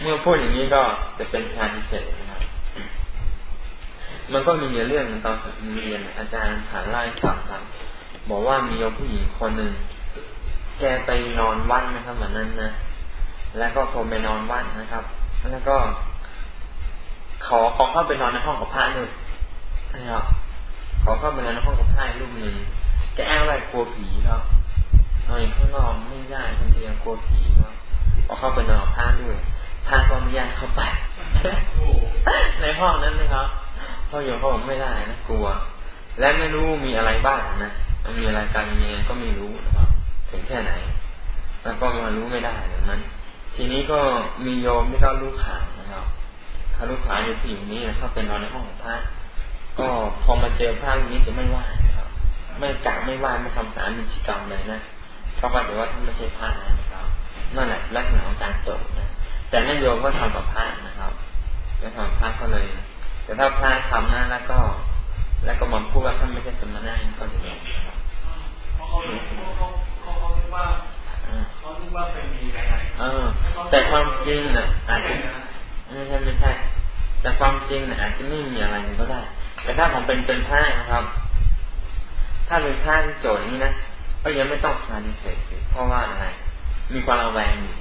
เมื่อพูดอย่างนี้ก็จะเป็นงานพิเศษนะครับมันก็มีเรื่องตอนเรียนอาจารย์ผ่านไล่ฟังครับ บอกว่ามีโยมผู้หญิงคนหนึ่งแกไปนอนวัดนะครับวันนั้นนะ แล้วก็คนไปนอนวัดนะครับ แล้วก็ขอขอเข้าไปนอนในห้องกับพระหนึ่งนะครับขอเข้าไปนอนในห้องกับพระรูปหนึ่งแกอ้างว่ากลัวผีครับนอนอยู่ข้างนอกไม่ได้ทันทีกลัวผีก็พอเข้าไปนอนผ้าด้วยผ้าก็ไม่ยากเข้าไปในห้องนั้นนะครับพ่อยมเขาบอกไม่ได้นะกลัว และไม่รู้มีอะไรบ้างนะมันมีอะไรกันยังไงก็ไม่รู้นะครับ ถึงแค่ไหน แล้วก็มารู้ไม่ได้อย่างนั้น ทีนี้ก็มีโยมที่เขารู้ข่าวนะครับเขารู้ข่าวอยู่ที่อยู่นี้เขาเป็นนอนในห้องของพระก็พอมาเจอพระนี้จะไม่ว่าครับ ไม่กะไม่ว่าไม่ทำสารมิจิกรรมเลยนะเพราะว่าแต่ว่าท่านไม่ใช่พระนะครับนั่นแหละลักษณะของการโจดนะแต่นั่นโยมก็ทำกับพระนะครับไปทำพระก็เลย แต่ถ้าพระทำนะแล้วก็ แล้วก็มาพูดว่าท่านไม่ใช่สมณะก็จะโดนนะครับเขาเขาเขาเขาเขาคิดว่า เขาคิดว่าเป็นมีอะไรแต่ความจริงน่ะอาจจะไม่ใช่ไม่ใช่ แต่ความจริงน่ะอาจจะไม่มีอะไรก็ได้ แต่ถ้าผมเป็นเป็นพระนะครับ ถ้าเป็นพระโจทย์นี้นะก็ยังไม่ต้องสาธิเศษสิเพราะว่าอะไร มีความระแวงอยู่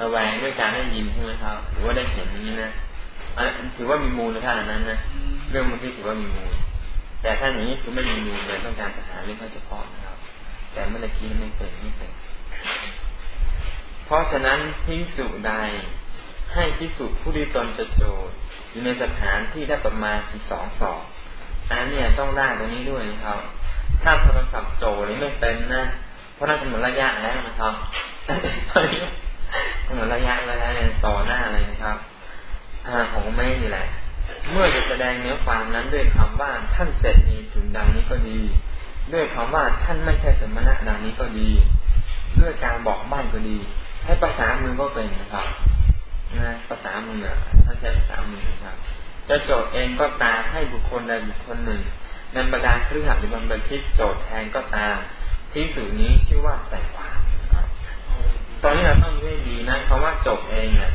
ระแวงด้วยการได้ยินใช่ไหมครับ หรือว่าได้เห็นอย่างนี้นะอันถือว่ามีมูลในท่านนั้นนะเรื่องมันที่ถือว่ามีมูล แต่ถ้าอย่างนี้คือไม่มีมูลเลยต้องการจะหาเรื่องเฉพาะนะครับ แต่เมื่อกี้ไม่เป็นไม่เป็น เพราะฉะนั้นพิสุใด ให้พิสุผู้ที่ตนจะโจทย์อยู่ในสถานที่ได้ประมาณสิบสองศอกอันนี้ต้องได้ตรงนี้ด้วยนะครับ ถ้าโทรศัพท์โจนี่ไม่เป็นนะ เพราะนั่นกำหนดระยะแล้วนะครับกำหนดระยะแล้วต่อหน้าเลยนะครับอาของแม่นี่แหละเมื่อจะแสดงเนื้อความนั้นด้วยคำว่าท่านเสร็จมีถึงดังนี้ก็ดี ด้วยคำว่าท่านไม่ใช่สมณะดังนี้ก็ดี ด้วยการบอกใบ้ก็ดี ใช้ภาษามือก็เป็นนะครับนะภาษามือท่านใช้ภาษามือครับ จะโจทย์เองก็ตามให้บุคคลใดบุคคลหนึ่งในบรรดาเครือขัดหรือบรรทิตโจทย์แทนก็ตาม ที่สูตรนี้ชื่อว่าใส่ความครับ ตอนนี้เราต้องดูให้ดีนะคำว่าโจทย์เองเนี่ย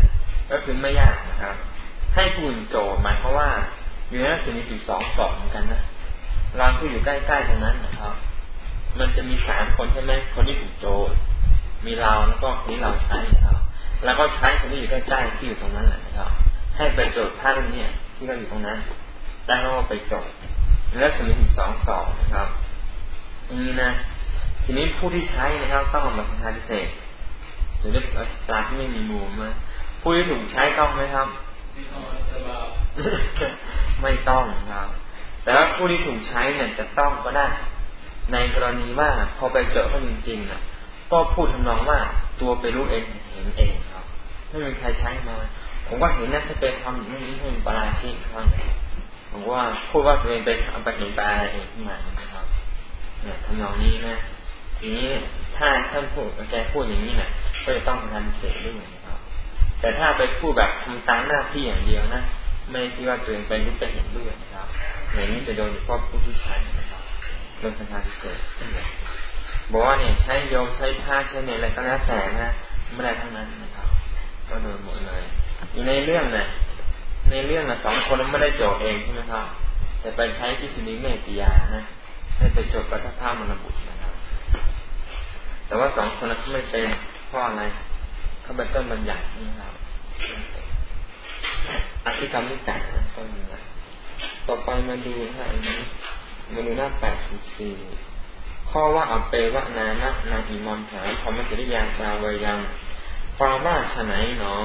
ก็คือไม่ยากนะครับ ให้ผู้อื่นโจหมายเพราะว่าอยู่ในนั้นจะมีสิบสองสอบเหมือนกันนะเราผู้อยู่ใกล้ๆตรงนั้นนะครับ มันจะมีสามคนใช่ไหมคนที่ถูกโจทมีเราแล้วก็คนที่เราใช้นะครับแล้วก็ใช้คนที่อยู่ใกล้ๆที่อยู่ตรงนั้นแหละนะครับ ให้ไปโจทย์ภาพนี้ที่เราอยู่ตรงนั้นได้ก็ไปโจทย์แล้วจะมีสิบสองสอบนะครับนี่นะ ทีนี้ผู้ที่ใช้นะครับ ต้องมาสัญชาติเศษจะเรียกปลาที่ไม่มีมูลมาผู้ที่ถูกใช้ต้องไหมครับ ไม่ต้องครับ แต่ว่าผู้ที่ถูกใช้เนี่ยจะต้องก็ได้ ในกรณีว่าพอไปเจอเขาจริงๆน่ะก็พูดทำนองว่าตัวไปรู้เองเห็นเองครับไม่มีใครใช้มา ผมว่าเห็นน่าจะเป็นความอย่างนี้ให้ปราชิกครับผมว่าพูดว่าตัวเองไปไปเห็นปลาอะไรเองขึ้นมาครับเนี่ยทำนองนี้นะ ทีนี้ถ้าท่านพูดแกพูดอย่างนี้เนี่ยก็จะต้องทันเสียด้วยแต่ถ้าไปพูดแบบทำตามหน้าที่อย่างเดียวนะไม่ที่ว่าตัวเองไปรู้ไปเห็นด้วยนะครับอย่างนี้จะโดนเฉพาะผู้ที่ใช้นะ โดนสังฆาทิเศษบอกว่าเนี่ยใช้โยมใช้ผ้าใช้เนอะไรก็แล้วแต่นะไม่ได้ทั้งนั้นนะครับก็โดนหมดเลยอยู่ในเรื่องนะในเรื่องนะสองคนไม่ได้โจทย์เองใช่ไหมครับ แต่ไปใช้พิสุนีเมติยานะให้ไปโจทย์ปัทภาพมรบุตรนะครับ แต่ว่าสองคนนั้นไม่เป็นพราะอะไรเขาเป็นต้นบัญญัตินะครับอธิกรรมนิจัยต้นบัญญัติต่อไปมาดูนะอันนี้ มาดูหน้าแปดสิบสี่ข้อว่าอัปเปวะนานะนางอิมอนถามพรมจริยาจาวยังความว่าฉไหนหนอ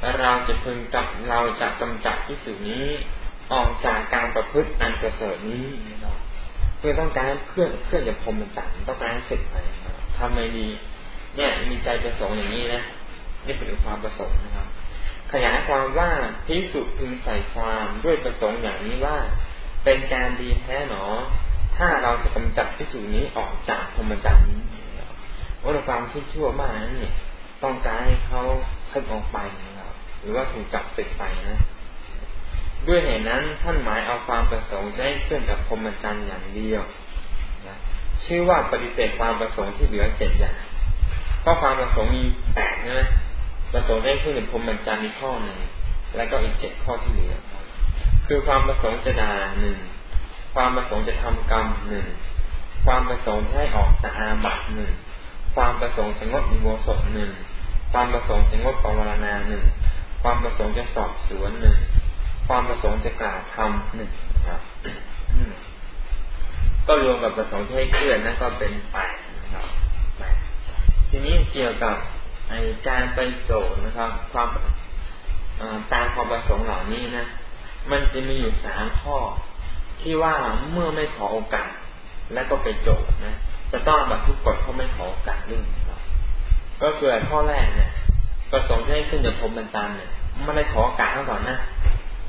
และเราจะพึงกับเราจะกำจัดที่สุนี้ออกจากการประพฤติอันประเสริฐนี้นะครับเพื่อต้องการเพื่อนเพื่อนจะพรมจักต้องการเสร็จไปทำไมดี เนี่ยมีใจประสงค์อย่างนี้นะนี่เป็นความประสงค์นะครับ ขยายความว่าพิสุพึงใส่ความด้วยประสงค์อย่างนี้ว่า เป็นการดีแท้หนอ ถ้าเราจะกำจัดพิสุนี้ออกจากธรรมจักรนี้ว่าความที่ชั่วมากนั้นเนี่ย ต้องการให้เขาขึ้นออกไปนะครับหรือว่าถูกจับสึกไปนะด้วยเหตุนั้นท่านหมายเอาความประสงค์จะให้เคลื่อนจากพรหมจรรย์อย่างเดียวนะชื่อว่าปฏิเสธความประสงค์ที่เหลือเจ็ดอย่างเพราะความประสงค์มีแปดใช่ไหมประสงค์ได้ขึ้นในพรมบัญจารีข้อหนึ่งแล้วก็อีกเจ็ดข้อที่เหลือ คือความประสงค์จะด่าหนึ่งความประสงค์จะทำกรรมหนึ่งความประสงค์จะให้ออกจากอาบัตหนึ่งความประสงค์จะงดอิโมสดหนึ่งความประสงค์จะงดปวารณาหนึ่งความประสงค์จะสอบสวนหนึ่งความประสงค์จะกล่าวทำหนึ่งครับก็รวมกับประสงค์ที่ให้เคลื่อนนั่นก็เป็นแปดนะครับแปดทีนี้เกี่ยวกับไอการไปโจทย์นะครับ ความตามความประสงค์เหล่านี้นะ มันจะมีอยู่สามข้อ ที่ว่าเมื่อไม่ขอโอกาส แล้วก็ไปโจทนะ จะต้องบัตทุกกฎเพราะไม่ขอโอกาสเรื่องก็คือข้อแรกเนี่ยประสงค์ให้ขึ้นจากพรมบรรจันเนี่ยไม่ได้ขอโอกาสก่อนนะ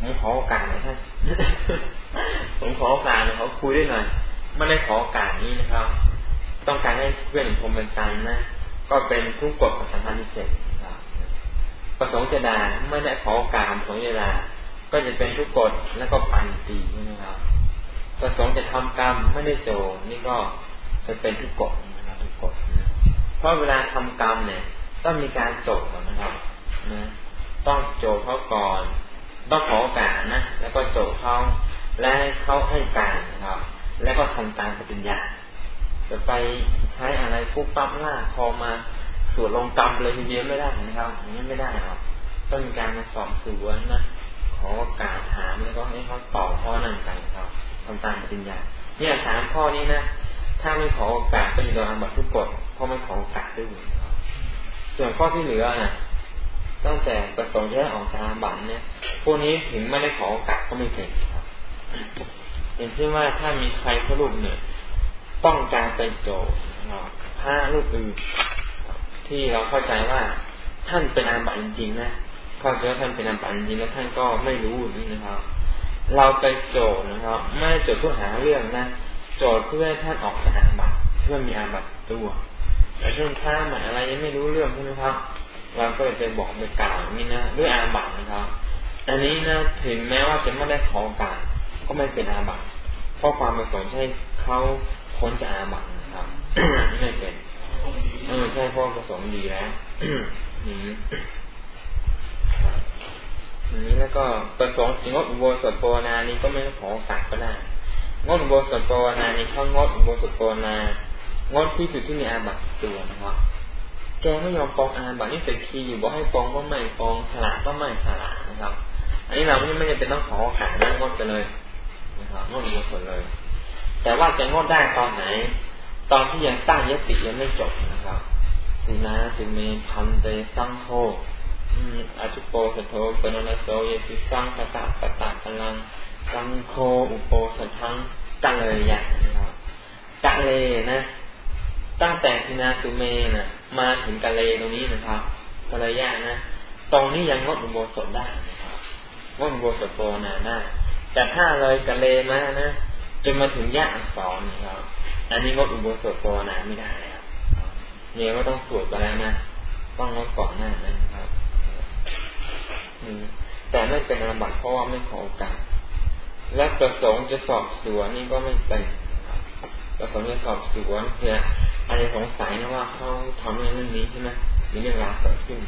ผมขอโอกาสนะท่านผมขอโอกาสเขาคุยได้หน่อยไม่ได้ขอโอกาสนี้นะครับ ต้องการให้เพื่อนผมเป็นการนะก็เป็นทุกกฎของสัมพันธ์พิเศษครับประสงค์จะดาไม่ได้ขอโอกาสประสงค์จะดา ก็จะเป็นทุกกฎแล้วก็ปันตีนะครับประสงค์จะทำกรรมไม่ได้โจนี่ก็จะเป็นทุกกฎนะครับทุกกฎนะเพราะเวลาทำกรรมเนี่ย ต้องมีการโจก่อนนะครับนะต้องโจเขาก่อนต้องขอโอกาสนะแล้วก็โจเขาและเขาให้การนะครับ แล้วก็ทำตามปฏิญญาจะไปใช้อะไรปุ๊บปั๊บล่าคอมาสวดลงกรรมเลยทีเดียวไม่ได้นะครับอย่างนี้ไม่ได้ครับต้องมีการมาสอบสวนนะ ขอโอการถามแล้วก็ให้เขาตอบข้อนั่นไปครับทำตามปฏิญญาเนี่ยสามข้อนี้นะถ้าไม่ขอโอกาสก็จะโดนอาบัตทุกกฎเพราะไม่ขอโอกาสด้วยส่วนข้อที่เหลือนะตั้งแต่ประสงค์จะออกจากอาบัตเนี่ย พวกนี้ถึงไม่ได้ขอโอกาสก็ไม่เป็นครับอย่างเช่นว่าถ้ามีใครพระรูปเนี่ยต้องการไปโจพระรูปอื่นที่เราเข้าใจว่าท่านเป็นอาบัตจริงๆนะ เข้าใจว่าท่านเป็นอาบัติจริงแล้วท่านก็ไม่รู้นี่นะครับ เราไปโจทย์นะครับ ไม่โจทย์เพื่อหาเรื่องนะ โจทย์เพื่อให้ท่านออกจากอาบัติเพื่อมีอาบัติตัวแต่ช่นพระหมาอะไรยังไม่รู้เรื่องใช่ไหมครับเราก็จะบอกไปกล่าวนี่นะด้วยอาบัตินะครับ อันนี้นะถึงแม้ว่าจะไม่ได้ขอการก็ไม่เป็นอาบัติเพราะความประสงค์ใช่เขาพ้นจากอาบัตินะครับไม่เป็นเออใช่เพราะประสงค์ดีแล้วอัน นี้แล้วก็ประสงค์งดอุโบสถภาวนานี้ก็ไม่ต้องขอกัดก็ได้งดอุโบสถภาวนานี้เขางดอุโบสถภาวนางดพิสุทธิ์ที่มีอาบัติตัวนะครับแกไม่ยอมปองอาบัตินี่เสร็จคีอยู่บอกให้ปองก็ไม่ปองสละก็ไม่สละนะครับ อันนี้เราไม่ไม่จำเป็นต้องขอกัดนะงดไปเลยนะครับงดอุโบสถเลย แต่ว่าจะงดได้ตอนไหน ตอนที่ยังตั้งยติยังไม่จบนะครับสินาสิเมพันเตสังโฆ อาชุโปสโทปนนโสเยติสังสตะปตะกลังสังโฆอุโปสทังกัลเลยะนะครับกะเลนะ ตั้งแต่สินาสุเมนะมาถึงกะเลตรงนี้นะครับกะเลยะนะ ตรงนี้ยังงดอุโบสถได้นะครับงดอุโบสถโปนาได้แต่ถ้าเลยกะเลมานะจนมาถึงยะอักษรนะครับ อันนี้งดอุโบสถภานาไม่ได้แล้วเนี่ยก็ต้องสวดไปแล้วนะต้องงดก่อนหน้านั้นครับ แต่ไม่เป็นอาบัติเพราะว่าไม่ขอโอกาส และประสงค์จะสอบสวนนี่ก็ไม่เป็นประสงค์จะสอบสวนเพื่ออะไรสงสัยนะว่าเขาทำเรื่องนี้ใช่ไหมมีเรื่องราวเกิดขึ้น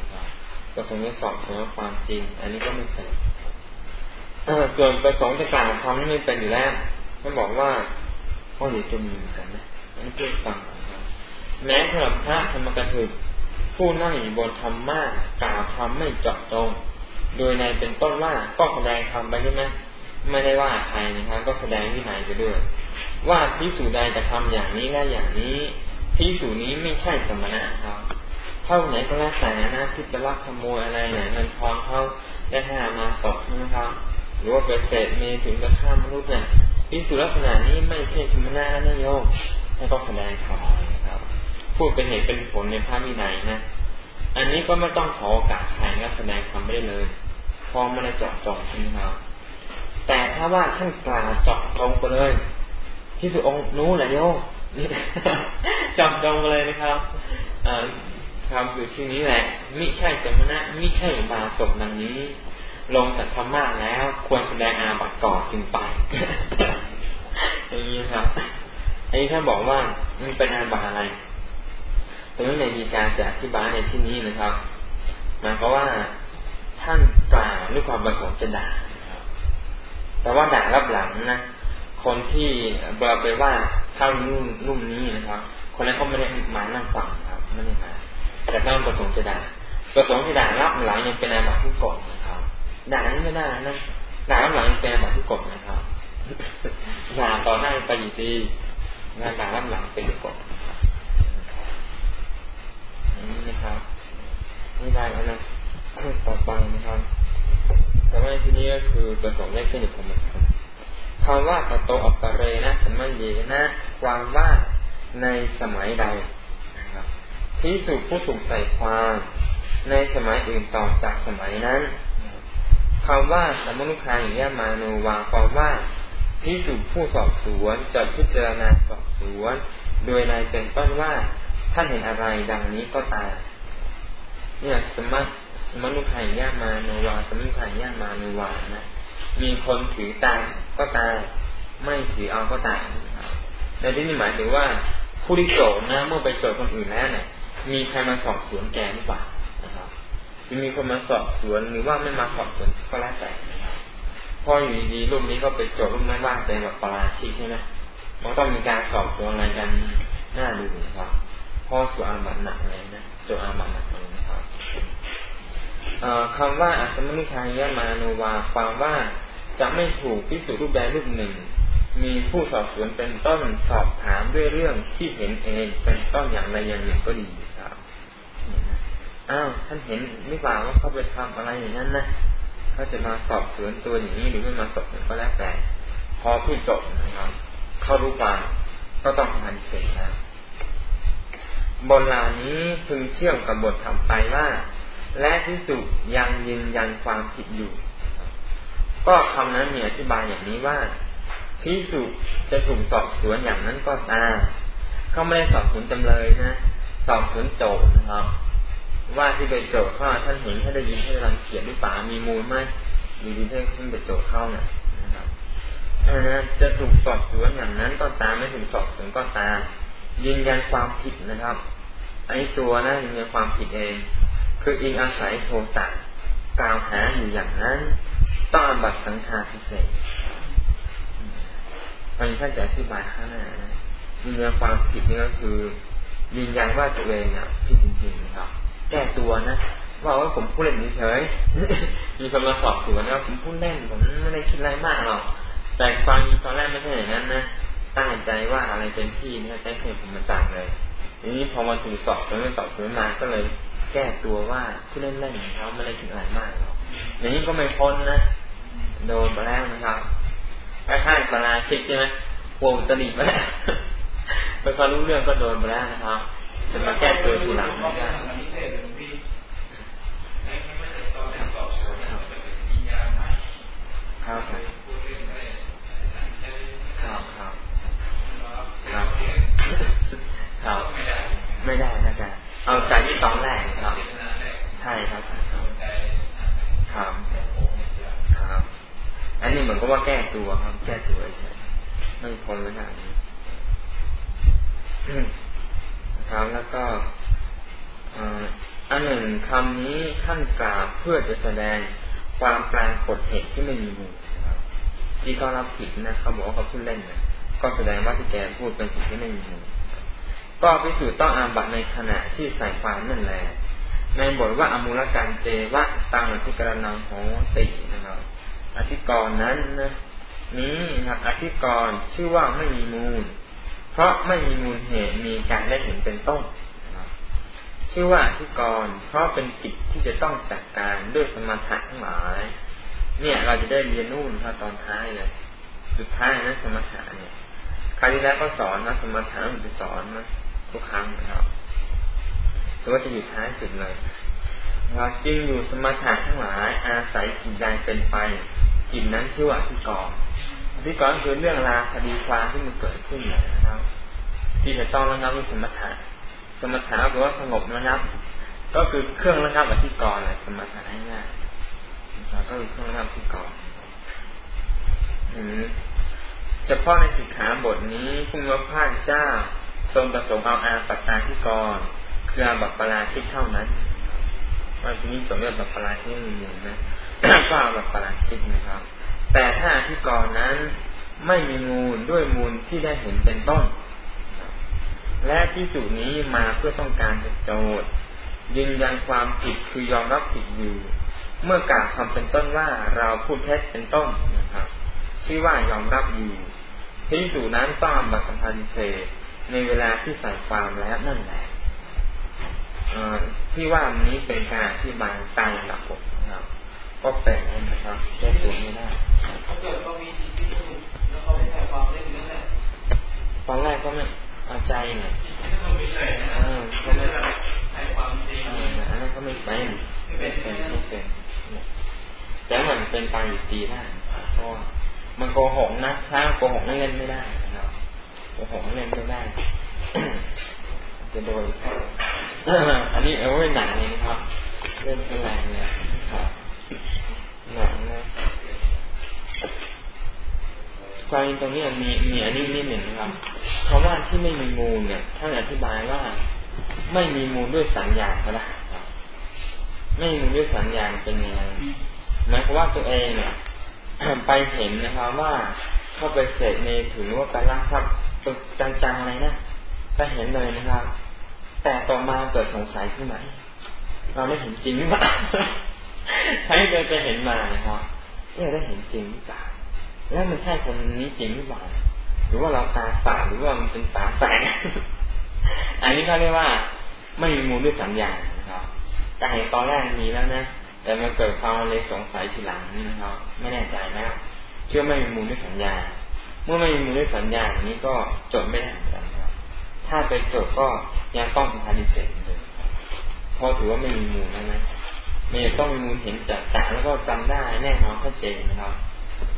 ประสงค์จะสอบสวนความจริง อันนี้ก็ไม่เป็นส่วนประสงค์จะกล่าวคำนี้ไม่เป็นอยู่แล้วท่านบอกว่าข้อเดียวจะมีกันนะนี่เพื่อฟังแม้สำหรับพระธรรมกถึกผู้นั่งอยู่บนธรรมะกล่าวธรรมไม่เจาะตรง โดยในเป็นต้นว่าก็แสดงธรรมไปใช่ไหมไม่ได้ว่าใครนะครับ ก็แสดงวินัยไปด้วย ว่าพิสูจใดจะทำอย่างนี้และอย่างนี้พิสูจนี้ไม่ใช่สมณะครับเท่าไหนก็แล้วแต่นะที่ไปลักขโมยอะไรเนี่ยเงินทองเขาได้ห้ามาสอบนะครับหรือว่าไปเศษเมถึงกระฆ่ามนุษย์เนี่ยพิสูจลักษณะนี้ไม่ใช่สมณะนะโยมให้ต้องแสดงธรรมครับพูดเป็นเหตุเป็นผลในพระวินัยนะ อันนี้ก็ไม่ต้องขอโอกาสใครก็แสดงธรรมได้เลย พอไม่ได้เจาะจงใช่ไหมครับแต่ถ้าว่าท่านกล่าวเจาะจงไปเลยที่สุองค์นู้นแหละโยมจำจงไปเลยนะครับคำอยู่ที่นี้แหละมิใช่สมณะมิใช่บาศกดังนี้ ลงจากธรรมะแล้ว ควรแสดงอาบัติก่อนจึงไปอย่างนี้ครับอันนี้ถ้าบอกว่ามันเป็นอาบัติอะไรตรงนี้ในมีการจะอธิบายในที่นี้นะครับหมายก็ว่า ท่านกล่าวด้วยความประสงค์จะด่าแต่ว่าด่ารับหลังนะคนที่เราไปว่าเข้านุ่มนุ่มนี้นะครับ คนนั้นเขาไม่ได้มานั่งฟังครับไม่ได้มาแต่ท่านประสงค์จะด่าประสงค์จะด่ารับหลังยังเป็นอาบัติทุกก่อนะครับด่านี่ไม่ได้นะด่ารับหลังยังเป็นแบบทุกกฎนะครับด่าต่อหน้าไปอยู่ดีงานด่ารับหลังเป็นทุกกฎนี่นะครับนี่ได้แล้วนะ ต่อไปนะครับ แต่ว่าที่นี้ก็คือประสงค์ได้ขึ้นอยู่ผมนครับคำว่าตโตอัปปเรนะสมัยเยนะความว่าในสมัยใดนะครับคพิสุผู้ถูกใส่ความ ในสมัยอื่นต่อจากสมัยนั้นคำว่าสมุนุคายยมาโนวาความว่าพิสุผู้สอบสวนจะพิจารณาสอบสวน โดยในเป็นต้นว่าท่านเห็นอะไรดังนี้ก็ตามเนี่ยสมัส มนุขายยามาโนวา สมุขายยามาโนวานะ มีคนถือตามก็ตามไม่ถือเอาก็ตามในที่นี้หมายถึงว่าผู้ที่โจทนะเมื่อไปโจทย์คนอื่นแล้วเนี่ย มีใครมาสอบสวนแกหรือเปล่านะครับจะมีคนมาสอบสวนหรือว่าไม่มาสอบสวนก็แล้วแต่นะครับพออยู่ดีๆรูปนี้ก็ไปโจทย์รูปนั้นว่าเป็นแบบปราชิกใช่ไหมมันต้องมีการสอบสวนอะไรกันน่าดูนะครับพ่อสุอาบัตหนักเลยนะโจอาบัตหนักเลยนะครับ คำว่าอัสมนุทายะมาโนวาความว่าจะไม่ถูกพิสูจน์รูปใดรูปหนึ่ง มีผู้สอบสวนเป็นต้นสอบถามด้วยเรื่องที่เห็นเองเป็นต้นอย่างใดอย่างหนึ่งก็ดีครับอ้าวท่านเห็นหรือเปล่าว่าเขาไปทำอะไรอย่างนั้นนะเขาจะมาสอบสวนตัวอย่างนี้หรือไม่มาสอบสวนก็แล้วแต่ พอพูดจบนะครับ เขารู้ความก็ต้องทำเสร็จนะบนลานี้พึงเชื่อมกับบททำไปว่า และที่สุยังยืนยันความผิดอยู่ ก็คำนั้นมีอธิบายอย่างนี้ว่าพิสุจะถูกสอบสวนอย่างนั้นก็ตามเขาไม่ได้สอบสวนจำเลยนะสอบสวนโจทย์นะครับ ว่าที่เป็นโจทย์ข้าท่านเห็นท่านได้ยินท่านรังเกียจหรือเปล่ามีมูลไหมมีดีท่านขึ้นไปโจทย์เข้านะนะครับจะถูกสอบสวนอย่างนั้นก็ตามไม่ถูกสอบสวนก็ตามยืนยันความผิดนะครับไอ้ตัวนะยืนยันความผิดเอง คืออิงอาศัยโทสะกล่าวหาอยู่อย่างนั้นต้องอบัตสังฆาพิเศษอันนี้ท่านจะอธิบายข้างหน้านะยืนยันความผิดนี่ก็คือยืนยันว่าตัวเองอะผิดจริงๆนะครับแก้ตัวนะว่าว่าผมพูดเล่นเฉยมีคนมาสอบสวนนะผมพูดเล่นผมไม่ได้คิดอะไรมากหรอกแต่ความตอนแรกไม่ใช่อย่างนั้นนะตั้งใจว่าอะไรเป็นที่นี่ใช้เคผมมาจังเลยทีนี้พอมาถูกสอบสวนสอบสวนมาก็เลย แก้ตัวว่าผู้เล่นเล่นของเขาไม่ได้คิดอะไรมากหรอกอย่างนี้ก็ไม่พ้นนะโดนไปแล้วนะครับคล้ายๆปลาชิกใช่ไหมวงตลีไปแล้วไปรู้เรื่องก็โดนไปแล้วนะครับจะมาแก้ตัวทีหลังไม่ได้ครับครับครับครับครับไม่ได้นะจ๊ะ เอาใจที่ตอนแรกครับ ใช่ครับ ครับ ครับ อันนี้เหมือนกับว่าแก้ตัวครับ แก้ตัวเฉยไม่พ้นแล้วนะครับแล้วก็อันหนึ่งคำนี้ท่านกล่าวเพื่อจะแสดงความปรากฏเหตุที่ไม่มีมูลที่เขารับผิดนะเขาบอกว่าเขาพูดเล่นนะก็แสดงว่าที่แกพูดเป็นสิ่งที่ไม่มีมูล ก็พิสูจน์ต้องอาบัตในขณะที่ใส่ความนั่นแหละในบทว่าอมูลการเจวะตามอธิกรณังโหตินะครับอธิกรณ์นั้นนะนี้นะครับอธิกรณ์ชื่อว่าไม่มีมูล เพราะไม่มีมูลเหตุมีการได้เห็นเป็นต้นชื่อว่าอธิกรณ์เพราะเป็นกิจที่จะต้องจัดการด้วยสมถะทั้งหลาย เนี่ยเราจะได้เรียนนู่นครับตอนท้ายเลยสุดท้ายนะสมถะเนี่ยคราวที่แล้วก็สอนนะสมถะมันจะสอนนะ ทุกครั้งนะครับแต่ว่าจะอยู่ท้ายสุดเลยว่าจึงอยู่สมถะทั้งหลาย อาศัยกิจใดเป็นไปกิจนั้นชื่อว่าที่กองที่กองคือเรื่องราคดีความที่มันเกิดขึ้นนะครับ ที่จะต้องระงับด้วยสมถะสมถะก็ว่าสงบนะครับ ก็คือเครื่องระงับอธิกรณ์แหละสมถะง่ายๆก็คือเครื่องระงับอธิกรณ์เฉพาะในสิกขาบทนี้ผู้มีพระเจ้า ทรงประสงค์เอาอาปัตตาที่กรคืออาบัปปราชิกเท่านั้นว่าที่นี้จบเรื่องบัปปราชิกมีมูลนะก็อาบัปปราชิกนะครับ แต่ถ้าที่กรนั้นไม่มีมูลด้วยมูลที่ได้เห็นเป็นต้น และที่สูนี้มาเพื่อต้องการจะโจทย์ยืนยันความผิดคือยอมรับผิดอยู่ เมื่อกล่าวคำเป็นต้นว่าเราพูดเท็จเป็นต้นนะครับชื่อว่ายอมรับอยู่ที่สูนั้นต้องบัตสัมพันธ์เศษ ในเวลาที่ใส่ความแล้วนั่นแหละที่ว่านี้เป็นการอธิบายตามหลักบทนะครับ ก็แปลนะครับแก้ตัวไม่ได้ถ้าเกิดเขามีที่ที่แล้วเขาไม่ใส่ความเล่นนั่นแหละตอนแรกก็ไม่ใจเนี่ยเออเขาไม่อันนั้นเขาไม่เป็นไม่เป็นไม่เป็นแต่มันเป็นไปอยู่ตีได้เพราะมันโกหกนะถ้าโกหกไม่เล่นไม่ได้นะครับ โกหเล่นไม่ได้จะโดนอันนี้เอาไว้หนังเลยนะครับ เล่นแรงเนี่ยหนังนะความตรงนี้มีมีอันนี้นิดหนึ่งนะครับเพราะว่าที่ไม่มีมูลเนี่ยท่านอธิบายว่าไม่มีมูลด้วยสัญญาก็ได้ไม่มีมูลด้วยสัญญาเป็นยังไงหมายความว่าตัวเองเนี่ยไปเห็นนะครับว่าเข้าไปเสดในถือว่าไปรักทรัพย์ จังๆอะไรนะไปเห็นเลยนะครับ แต่ต่อมาเกิดสงสัยขึ้นมาเราไม่เห็นจริงหรือเปล่าใครเคยไปเห็นมานะครับเนี่ยได้เห็นจริงหรือเปล่าแล้วมันใช่คนนี้จริงหรือเปล่าหรือว่าเราตาฝาดหรือว่ามันเป็นตาแฝงอันนี้เขาเรียกว่า ไม่มีมูลด้วยสัญญานะครับการเห็นตอนแรกมีแล้วนะแต่มันเกิดความเลยสงสัยทีหลังนี่นะครับ ไม่แน่ใจแล้เชื่อไม่มีมูลด้วยสัญญา เมื่อไม่มีมูลด้วยสัญญาอย่างนี้ก็จดไม่ได้เหมือนกันครับ ถ้าไปจดก็ยังต้องเป็นคดีเสร็จเลยพอถือว่าไม่มีมูลแล้วนะไม่ต้องมีมูลเห็นจัดจ่าแล้วก็จำได้แน่นอนชัดเจนนะครับ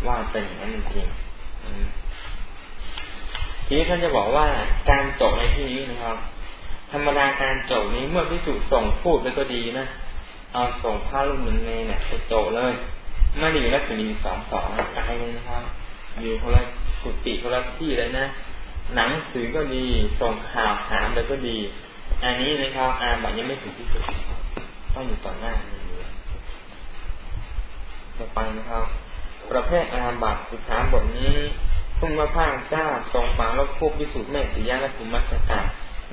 ว่าเป็นอย่างนั้นจริงทีนี้ท่านจะบอกว่าการจดในที่นี้นะครับ ธรรมดาการจดนี้เมื่อพิสูจน์ส่งพูดไปก็ดีนะเอาส่งผ้าลูกหนึ่งเนเนี่ยไปโจเลยไม่ได้อยู่รัศมีสองสองไกลเลยนะครับ อยู่คนละกุฏิคนละที่เลยนะ หนังสือก็ดี ส่งข่าวถามเลยก็ดี อันนี้นะครับอาบัตยังไม่ถึงที่สุดต้องอยู่ต่อหน้าจะไปนะครับ ประเภทอาบัตสุขาบทนี้พุ่งมาพระเจ้าทรงฟังแล้วพวกวิสุทธิเมติยะและภูมิมัชกา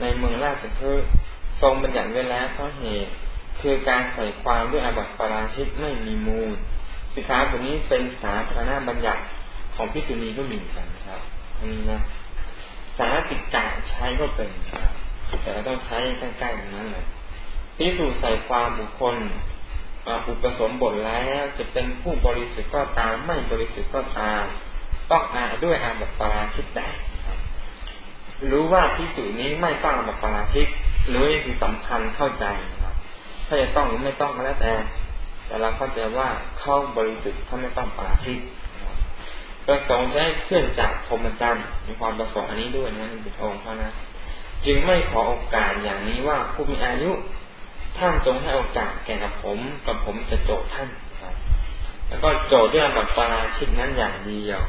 ในเมืองราชคฤห์ทรงบัญญัติไว้แล้วเพราะเหตุ คือการใส่ความด้วยอาบัติปราชิกไม่มีมูลสิกขาบทนี้เป็นสาธารณบัญญัติ ของพิสุนีก็มีกันนะครับอันนี้นะสาติกาใช้ก็เป็นนะครับแต่ต้องใช้ใกล้ๆอย่างนั้นเลยพิสูจใส่ความบุคคลอุปสมบทแล้วจะเป็นผู้บริสุทธิ์ก็ตามไม่บริสุทธิ์ก็ตามต้องอาด้วยอาบัตปราชิกได้รู้ว่าพิสูจนี้ไม่ต้องอาบัตปราชิกหรือนี่คือสำคัญเข้าใจครับถ้าจะต้องหรือไม่ต้องก็แล้วแต่ แต่เราเข้าใจว่าเข้าบริสุทธิ์ถ้าไม่ต้องปาชิก ประสงค์จะให้เคลื่อนจากพรหมจรรย์มีความประสงค์อันนี้ด้วยนะเป็นองค์เขานะจึงไม่ขอโอกาสอย่างนี้ว่าผู้มีอายุท่านจงให้โอกาสแก่กับผมกับผมจะโจทย์ท่านแล้วก็โจทย์ด้วยบัตรปราชิกนั้นอย่างเดียว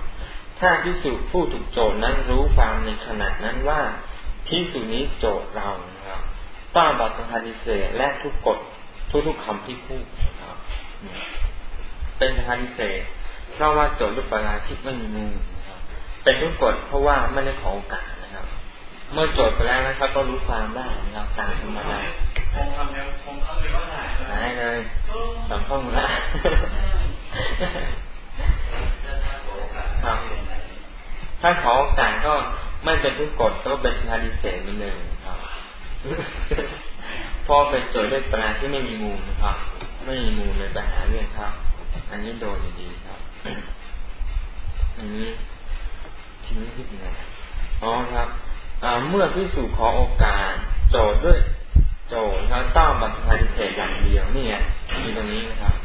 ถ้าพิสูจผู้ถูกโจทย์นั้นรู้ความในขณะนั้นว่าพิสูจนี้โจทย์เรานะครับต้าบัตรฮาดิเซและทุกกฎทุกๆคำที่พูดครับเป็นฮาดิเซ เพราะว่าโจทย์รูปปราชิกไม่มีมูลเป็นทุกกฎเพราะว่าไม่ได้ขอโอกาสนะครับ เมื่อโจทย์ไปแล้วนะครับ ก็รู้ความได้นะครับตามธรรมดาคงทำแล้วคงเข้าเลยว่าหายเลยสัมพันธ์ละครับถ้าขอโอกาสก็ไม่เป็นทุกกฎก็เป็นฮาดิเซเหมือนเดิมพ่อเป็นโจทย์ด้วยปราที่ไม่มีมูลนะครับ ไม่มีมูลเลยไปหาเรื่องครับ อันนี้โดนดีครับ อันนี้ทีนี้คิดยังไงอ๋อครับเมื่อพิสูจน์ขอโอกาส โจทย์ด้วยโจทย์แล้วต้องบัตรพาดิเศษอย่างเดียวนี่ไงมีตรงนี้นะครับ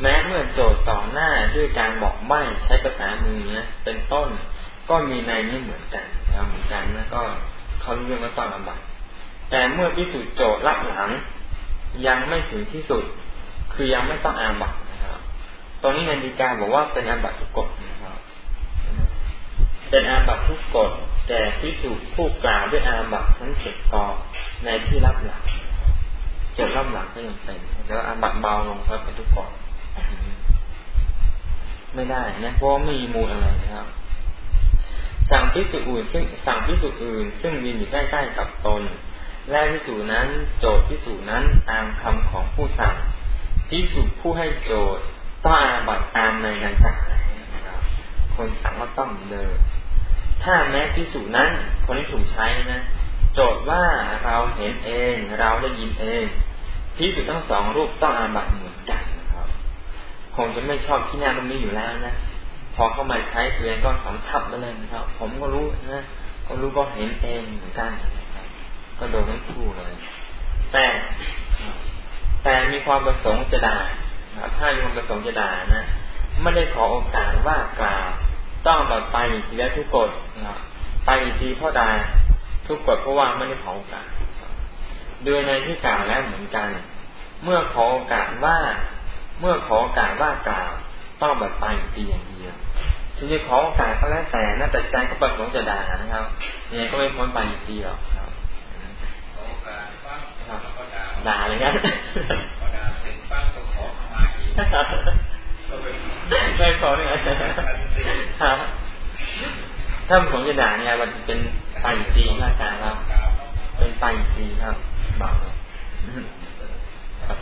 แม้เมื่อโจทย์ต่อหน้าด้วยการบอกใบ้ใช้ภาษามือนะเป็นต้นก็มีในนี้เหมือนกันนะเหมือนกันนะก็เขาเรื่องก็ต้องอบัตแต่เมื่อพิสูจน์โจทย์รับหลัง ยังไม่ถึงที่สุด คือยังไม่ต้องอาบัตร ตรงนี้ในดีกาบอกว่าเป็นอาบัตทุกกฎนะครับ เป็นอาบัตทุกกฎแต่พิสูจผู้กล่าวด้วยอาบัตทั้งเจ็ดกอในที่รับหลังเจ็ดรับหลังก็ยังเป็นแล้วอาบัตเบาลงครับเป็นทุกกฎไม่ได้นะเพราะไม่มีมูลอะไรนะครับ สั่งพิสูจน์อื่น ซึ่งสั่งพิสูจน์อื่น ซึ่งมีอยู่ใกล้ๆกับตน และพิสูจนั้น โจทย์พิสูจนั้นตามคำของผู้สั่งพิสูจผู้ให้โจทย์ ต้องอาบัตตามในดังกล่าวนะครับ คนสั่งก็ต้องเดินถ้าแม้พิสูจนั้น คนที่ถูกใช้นะ โจทย์ว่าเราเห็นเอง เราได้ยินเองพิสูจทั้งสองรูปต้องอาบัตเหมือนกันนะครับ คงจะไม่ชอบที่หน้าตรงนี้อยู่แล้วนะพอเข้ามาใช้เรียนก็สำทับไปเลยนะครับ ผมก็รู้นะก็รู้ก็เห็นเองเหมือนกันก็โดนทั้งคู่เลย แต่แต่มีความประสงค์จะด่า ถ้ามีความประสงค์จะด่านะไม่ได้ขอโอกาสว่ากล่าวต้องแบบไปอีกทีแล้วทุกกฎไปอีกทีเพราะใดทุกกฎเพราะว่าไม่ได้ขอโอกาสโดยในที่กล่าวแล้วเหมือนกัน เมื่อขอโอกาสว่า เมื่อขอโอกาสว่ากล่าวต้องแบบไปอีกทีอย่างเดียวถึงจะขอโอกาสก็แล้วแต่น่าแต่ใจก็ประสงค์จะด่านะครับยังไงก็ไม่พ้นไปอีกทีหรอกครับด่าเลยครับด่าเสร็จปั๊บ ใช่ขอเนี่ยครับถ้าผมจะด่าเนี่ยมันเป็นไปจีนอาจารย์ครับ เป็นไปจีนครับบอกครับ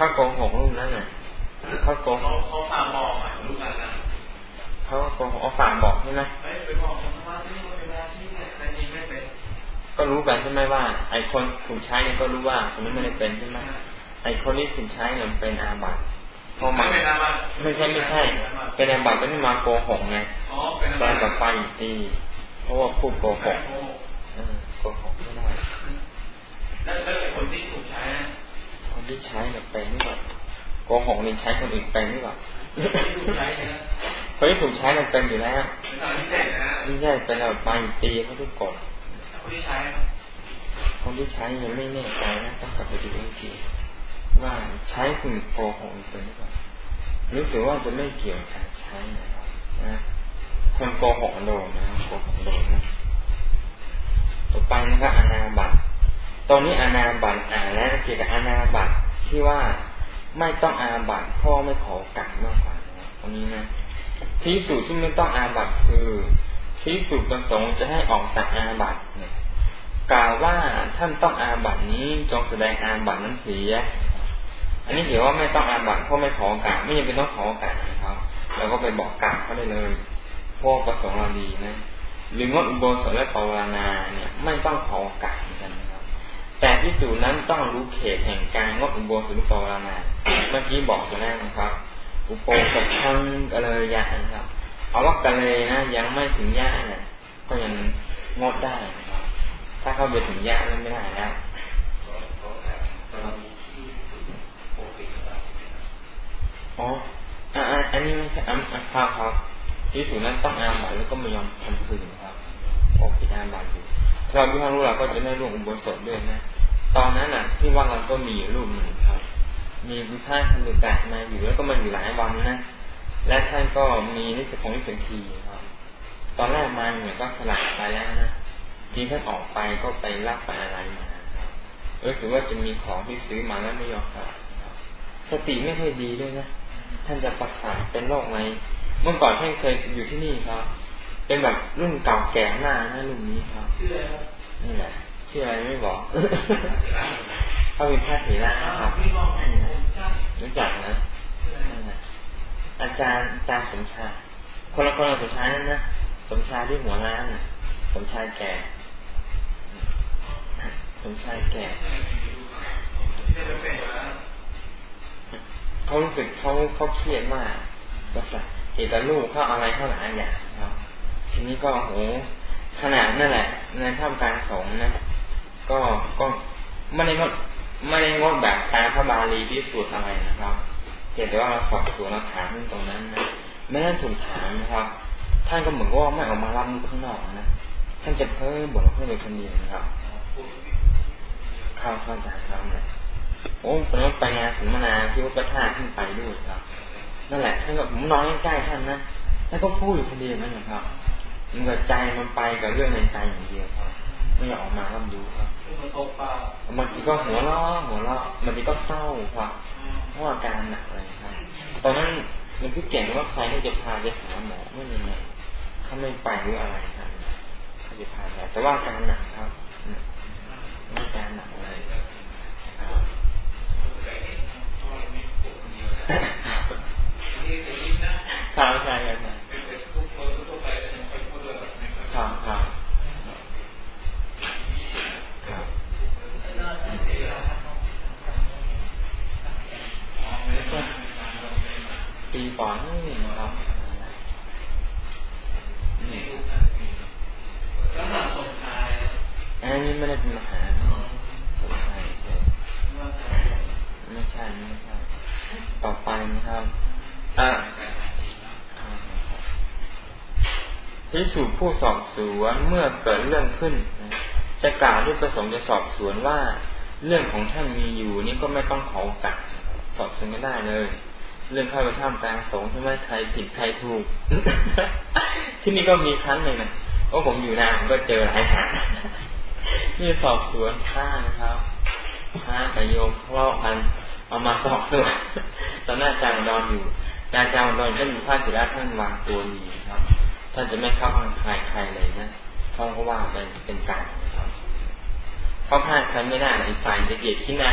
เขาโกหกลูกนั่นไงเขาโกหกเขาฝากบอกลูกนั่นนะเขาโกหกเอาฝากบอกใช่ไหมไม่ไปบอกว่าที่นี่เป็นเวลาที่เนี่ยแต่จริงไม่เป็นก็รู้กันใช่ไหมว่า ไอคนถูกใช้เนี่ยก็รู้ว่าคนนี้ไม่ได้เป็นใช่ไหมไอคนนี้ถูกใช้เนี่ยเป็นอาบัติพอมาไม่ใช่ไม่ใช่ เป็นอาบัติก็ไม่มาโกหกไงแต่แบบไปอีกทีเพราะว่าพูดโกหกโกหกไม่ได้แล้วคนที่ถูกใช้คน ที่ใช้เนี่ยเป็นหรือเปล่าโกหกนี่ใช้คนอื่นเป็นหรือเปล่าคนที่ถูกใช้มันเป็นอยู่แล้วนี่ใช่เป็นแบบไปตีเขาทุกกฎคนที่ใช้คนที่ใช้ยังไม่แน่ใจนะต้องกลับไปดูจริงว่าใช้คุณโกหกเป็นหรือเปล่ารู้สึกว่าจะไม่เกี่ยวกับใช้นะครับนะคนโกหกโดนนะโกหกโดนนะต่อไปนะครับอนาบัต ตรงนี้อนาบัตอ่านแล้วเกี่ยวกับอนาบัตที่ว่าไม่ต้องอาบัตพ่อไม่ขอกัดมากกว่านะตรงนี้นะที่สูตรที่ไม่ต้องอาบัตคือที่สูตรประสงค์จะให้ออกจากอาบัตเนี่ยกล่าวว่าท่านต้องอาบัตนี้จงแสดงอาบัตนั้นเสีย อันนี้เห็นว่าไม่ต้องอาบัตพราะไม่ขอกัดไม่ยังเป็นต้องขอกัดนะครับเราก็ไปบอกกัดเขาได้เลยพ่อประสงค์เราดีนะหรืองดอุโบสถและปวารณาเนี่ย ไม่ต้องขอกัดเหมือนกัน แต่พิสูจนั้นต้องรู้เขตแห่งการงดอุโบสถุปวานาเมื่อกี้บอกไปแล้วนะครับ อุโบสถทั้งกะเลยยะนะครับเอาว่ากะเลยนะยังไม่ถึงยะนะก็ยังงดได้นะครับถ้าเข้าไปถึงยะนั้นไม่ได้แล้วอ๋ออันนี้ไม่ใช่อันครับครับพิสูจนั้นต้องอาบัตแล้วก็ไม่ยอมทำคืนครับโอปิอาบัตอยู่ เราพิพากรู้เราก็จะไม่ร่วมอุโบสถด้วยนะ ตอนนั้นน่ะ ที่ว่าเราก็มีรูปหนึ่งครับ มีพิพากษ์ธนุกะมาอยู่แล้วก็มาอยู่หลายวันนะ และท่านก็มีนิสของนิสกีครับ ตอนแรกมาเนี่ยก็สลับไปแล้วนะทีท่านออกไปก็ไปรับไปอะไรมารู้สึกว่าจะมีของที่ซื้อมาแล้วไม่ยอมกลับสติไม่ค่อยดีด้วยนะ ท่านจะประสาทเป็นโรคไหมเมื่อก่อนท่านเคยอยู่ที่นี่ครับ เป็นแบบรุ่นเก่าแก่มากนะรุ่นนี้ครับชื่ออะไรนี่แหละชื่ออะไรไม่บอกเขาเป็นพระเถระครับรู้จักนะอาจารย์อาจารย์สมชายคนละคนละสมชายนั่นนะสมชายที่หัวร้านน่ะสมชายแก่ สมชายแก่เขารู้สึกเขาเขาเครียดมากก็สักเหตุลูกเขาอะไรเขาหลายอย่างครับ ทีนี้ก็โหขนาดนั่นแหละ ในท่ามกลางสงนะ ก็ก็ไม่ได้งดไม่ได้งดแบบตามพระบาลีที่สุดอะไรนะครับเห็นแต่ว่าเราสอบสวนเราถามตรงนั้นนะไม่ได้ถูกถามนะครับ ท่านก็เหมือนว่าไม่ออกมารับข้างนอกนะท่านจะเพิ่มบทเพิ่มเลยคนเดียวนะครับข้าเข้าใจครับเนี่ยโอ้ผมไปงานสัมมนาที่วัดพระธาตุขึ้นไปด้วยครับ นั่นแหละท่านก็ผมนอนใกล้ๆท่านนะท่านก็พูดอยู่คนเดียวนั่นแหละครับ มันก็ใจมันไปกับเรื่องในใจอย่างเดียวครับ ไม่อยากออกมารับรู้ครับบางทีก็หัวเราะหัวเราะบางทีก็เศร้าครับเพราะอาการหนักเลยครับ ตอนนั้นมันพี่เก่งว่าใครที่จะพาไปหาหมอไม่ยังไงเขาไม่ไปหรืออะไรครับเขาจะพาไปแต่ว่าอาการหนักครับอาการหนักเลยครับใช่ครับ ครับครับคปีก่อนนี่นะครับนี่ก็มาสงชายอันนี้ไม่ได้เป็นมหาสงชายใช่ไม่ใช่ไม่ใช่ต่อไปนะครับ อ่า พิสูจผู้สอบสวนเมื่อเกิดเรื่องขึ้น จะกล่าวด้วยประสงค์จะสอบสวนว่าเรื่องของท่านมีอยู่นี่ก็ไม่ต้องขอโอกัดสอบสวนไม่ได้เลย เรื่องเข้าไปท่ามกลางสงฆ์ใช่ไหมใครผิดใครถูก ที่นี่ก็มีครั้งหนึ่งนะว่าผมอยู่นานผมก็เจอหลายหานี่สอบสวนข้านะครับพระกับโยมเลาะกันเอามาสอบสวนตอนหน้าจางดอนอยู่อาจารย์ดอนก็อยู่ภาคศิลาท่านวางตัวดีครับ ท่านจะไม่เข้าข้างใครใครเลยนะเขาก็ว่าเป็นเป็นการนะครับเขาพลาดใครไม่ได้อีกฝ่ายจะเกลียดขี้หน้า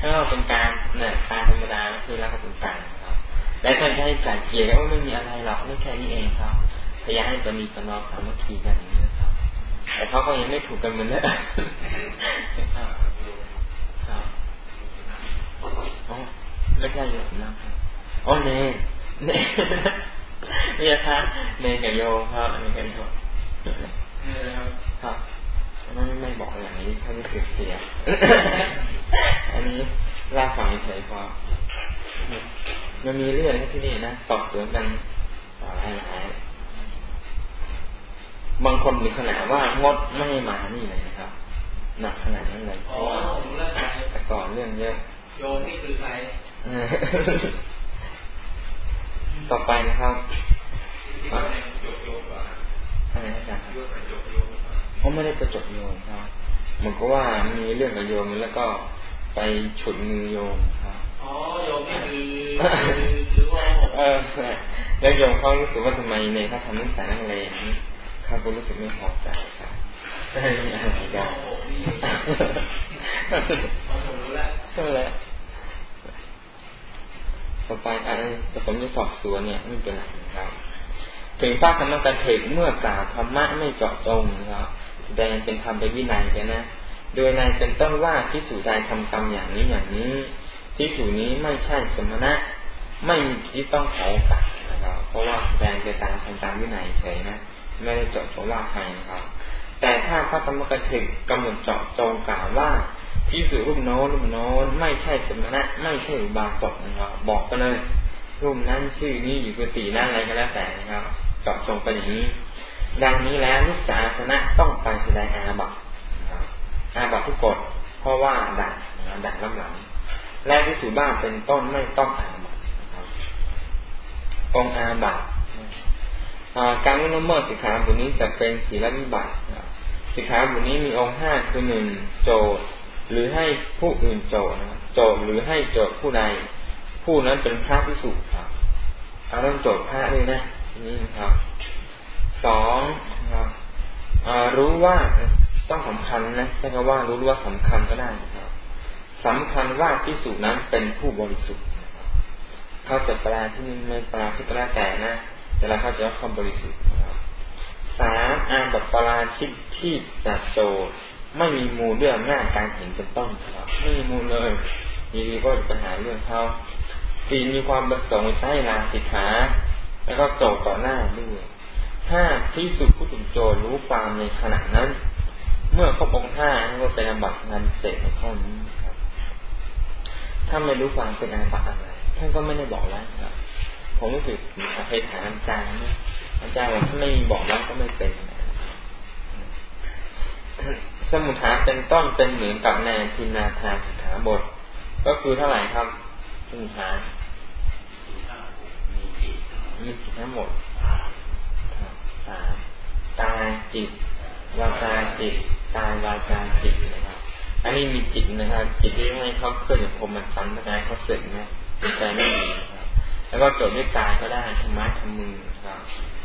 ถ้าเป็นการเนี่ยการธรรมดาคือแล้วก็เป็นการครับและท่านให้จ่ายเกียรติว่าไม่มีอะไรหรอกไม่แค่นี้เองครับพยายามให้ปณีปนอมสามัคคีกันอย่างนี้นะครับ แต่เขาก็ยังไม่ถูกกันเหมือนเดิมครับอ๋อไม่ใช่โยมนะครับอ๋อเนเน นี่ครับเนกับโยครับเนกับโยครับนั่นไม่บอกอย่างนี้ถ้ารู้สึกเสีย อันนี้ล่าฟังเฉยพอมันมีเรื่องที่นี่นะสอบสวนกันหลายหลายบางคนมีขนาดว่างดไม่มานี่เลยนะครับหนักขนาดนั้นเลยเพราะว่าแต่ก่อนเรื่องเยอะโยมนี่คือใคร ต่อไปนะครับอะไรอาจารย์เขาไม่ได้ประจบโยมครับเหมือนกับว่ามีเรื่องกับโยมแล้วก็ไปฉุดมือโยมครับอ๋อโยมนี่คือคือว่าเออแล้วโยมเขารู้สึกว่าทำไมเนี่ยเขาทำนิสัยนักเลงเขาก็รู้สึกไม่พอใจครับอะไรกันนั่นแหละ ต่อไปอะไรผสมจะสอบสวนเนี่ยไม่เป็นไรนะครับ ถึงพระธรรมกันเถกเมื่อกล่าวธรรมะไม่เจาะจงนะครับแสดงเป็นธรรมเป็นวินัยไปนะ โดยในเป็นต้นว่าพิสูจใดทำกรรมอย่างนี้อย่างนี้พิสูจนี้ไม่ใช่สมณะ ไม่มีที่ต้องขอกัดนะครับเพราะว่าแสดงไปตามทำตามวินัยเฉยนะไม่ได้เจาะจงว่าใครนะครับ แต่ถ้าพระธรรมกันเถกกำหนดเจาะจงกล่าวว่า พิสูจรูปโน้นรูปโน้นไม่ใช่สมณะ ไม่ใช่อุบาสกนะครับ บอกไปเลยรูปนั้นชื่อนี้อยู่กุฏินั่นอะไรก็แล้วแต่นะครับจาะจงไปอย่างนี้ ดังนี้แล้วลูกสาสนะต้องไปแสดงอาบัตอาบัตทุกกฎเพราะว่าด่าด่าล้ำหลังและที่สูบ้านเป็นต้นไม่ต้องอาบัตองอาบัตการละเมิดสิกขาบุนี้จะเป็นศีลวิบัติสิกขาบุนี้มีองค์ห้าคือหนึ่งโจท หรือให้ผู้อื่นโจทย์โจทย์หรือให้โจทย์ผู้ใด ผู้นั้นเป็นพระพิสุครับเอาต้องโจทย์พระด้วยนะนี่นะครับสองครับรู้ว่าต้องสำคัญนะใช้คำว่ารู้ว่าสำคัญก็ได้นะครับสำคัญว่าพิสูจนั้นเป็นผู้บริสุทธิ์เขาจะแปลที่นี่ไม่แปลที่แปลแต่นะ แต่เราเขาจะว่าเขาบริสุทธิ์สามอาบัตปราชิกที่จัดโจ ไม่มีมูลเรื่องหน้าการเห็นเป็นต้นครับไม่มีมูลเลยมีก็ปัญหาเรื่องเขาสี่มีความประสงค์ใช้ลาสิกขาแล้วก็โจต่อหน้าด้วยถ้าที่สุดผู้ถูกโจรู้ความในขณะนั้น เมื่อครบองค์ห้าก็เป็นอาบัติงานเสร็จในข้อนี้ครับ ถ้าไม่รู้ความเป็นอาบัติอะไรท่านก็ไม่ได้บอกแล้วครับ ผมรู้สึกเคยถามอาจารย์นะอาจารย์บอกถ้าไม่มีบอกแล้วก็ไม่เป็น สมุทฐานเป็นต้นเป็นเหมือนกับในทินาทานสิกขาบท ก็คือเท่าไหร่ครับสมุทฐานมีจิตทั้งหมดสามกายจิตวาจาจิตกายวาจาจิตนะครับ อันนี้มีจิตนะครับ จิตที่ให้เขาเคลื่อนพรมสันกายเขาสึกนะใจไม่ดีนะครับ แล้วก็จดด้วยกายก็ได้ชมะทำมือครับ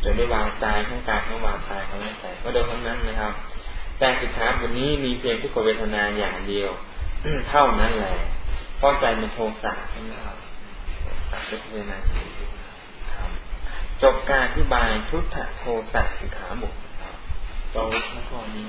จดด้วยวางใจทั้งกายทั้งวางใจเขาไม่แต่ก็โดยทั้งนั้นนะครับ แต่สิกขาบทนี้มีเพียงทุกขเวทนาอย่างเดียวเท่านั้นแหละเพราะใจมันโทสะใช่ไหมครับสะทุกเวทนาจบการอธิบายทุตโทสักสิขาบุตรจบข้อนี้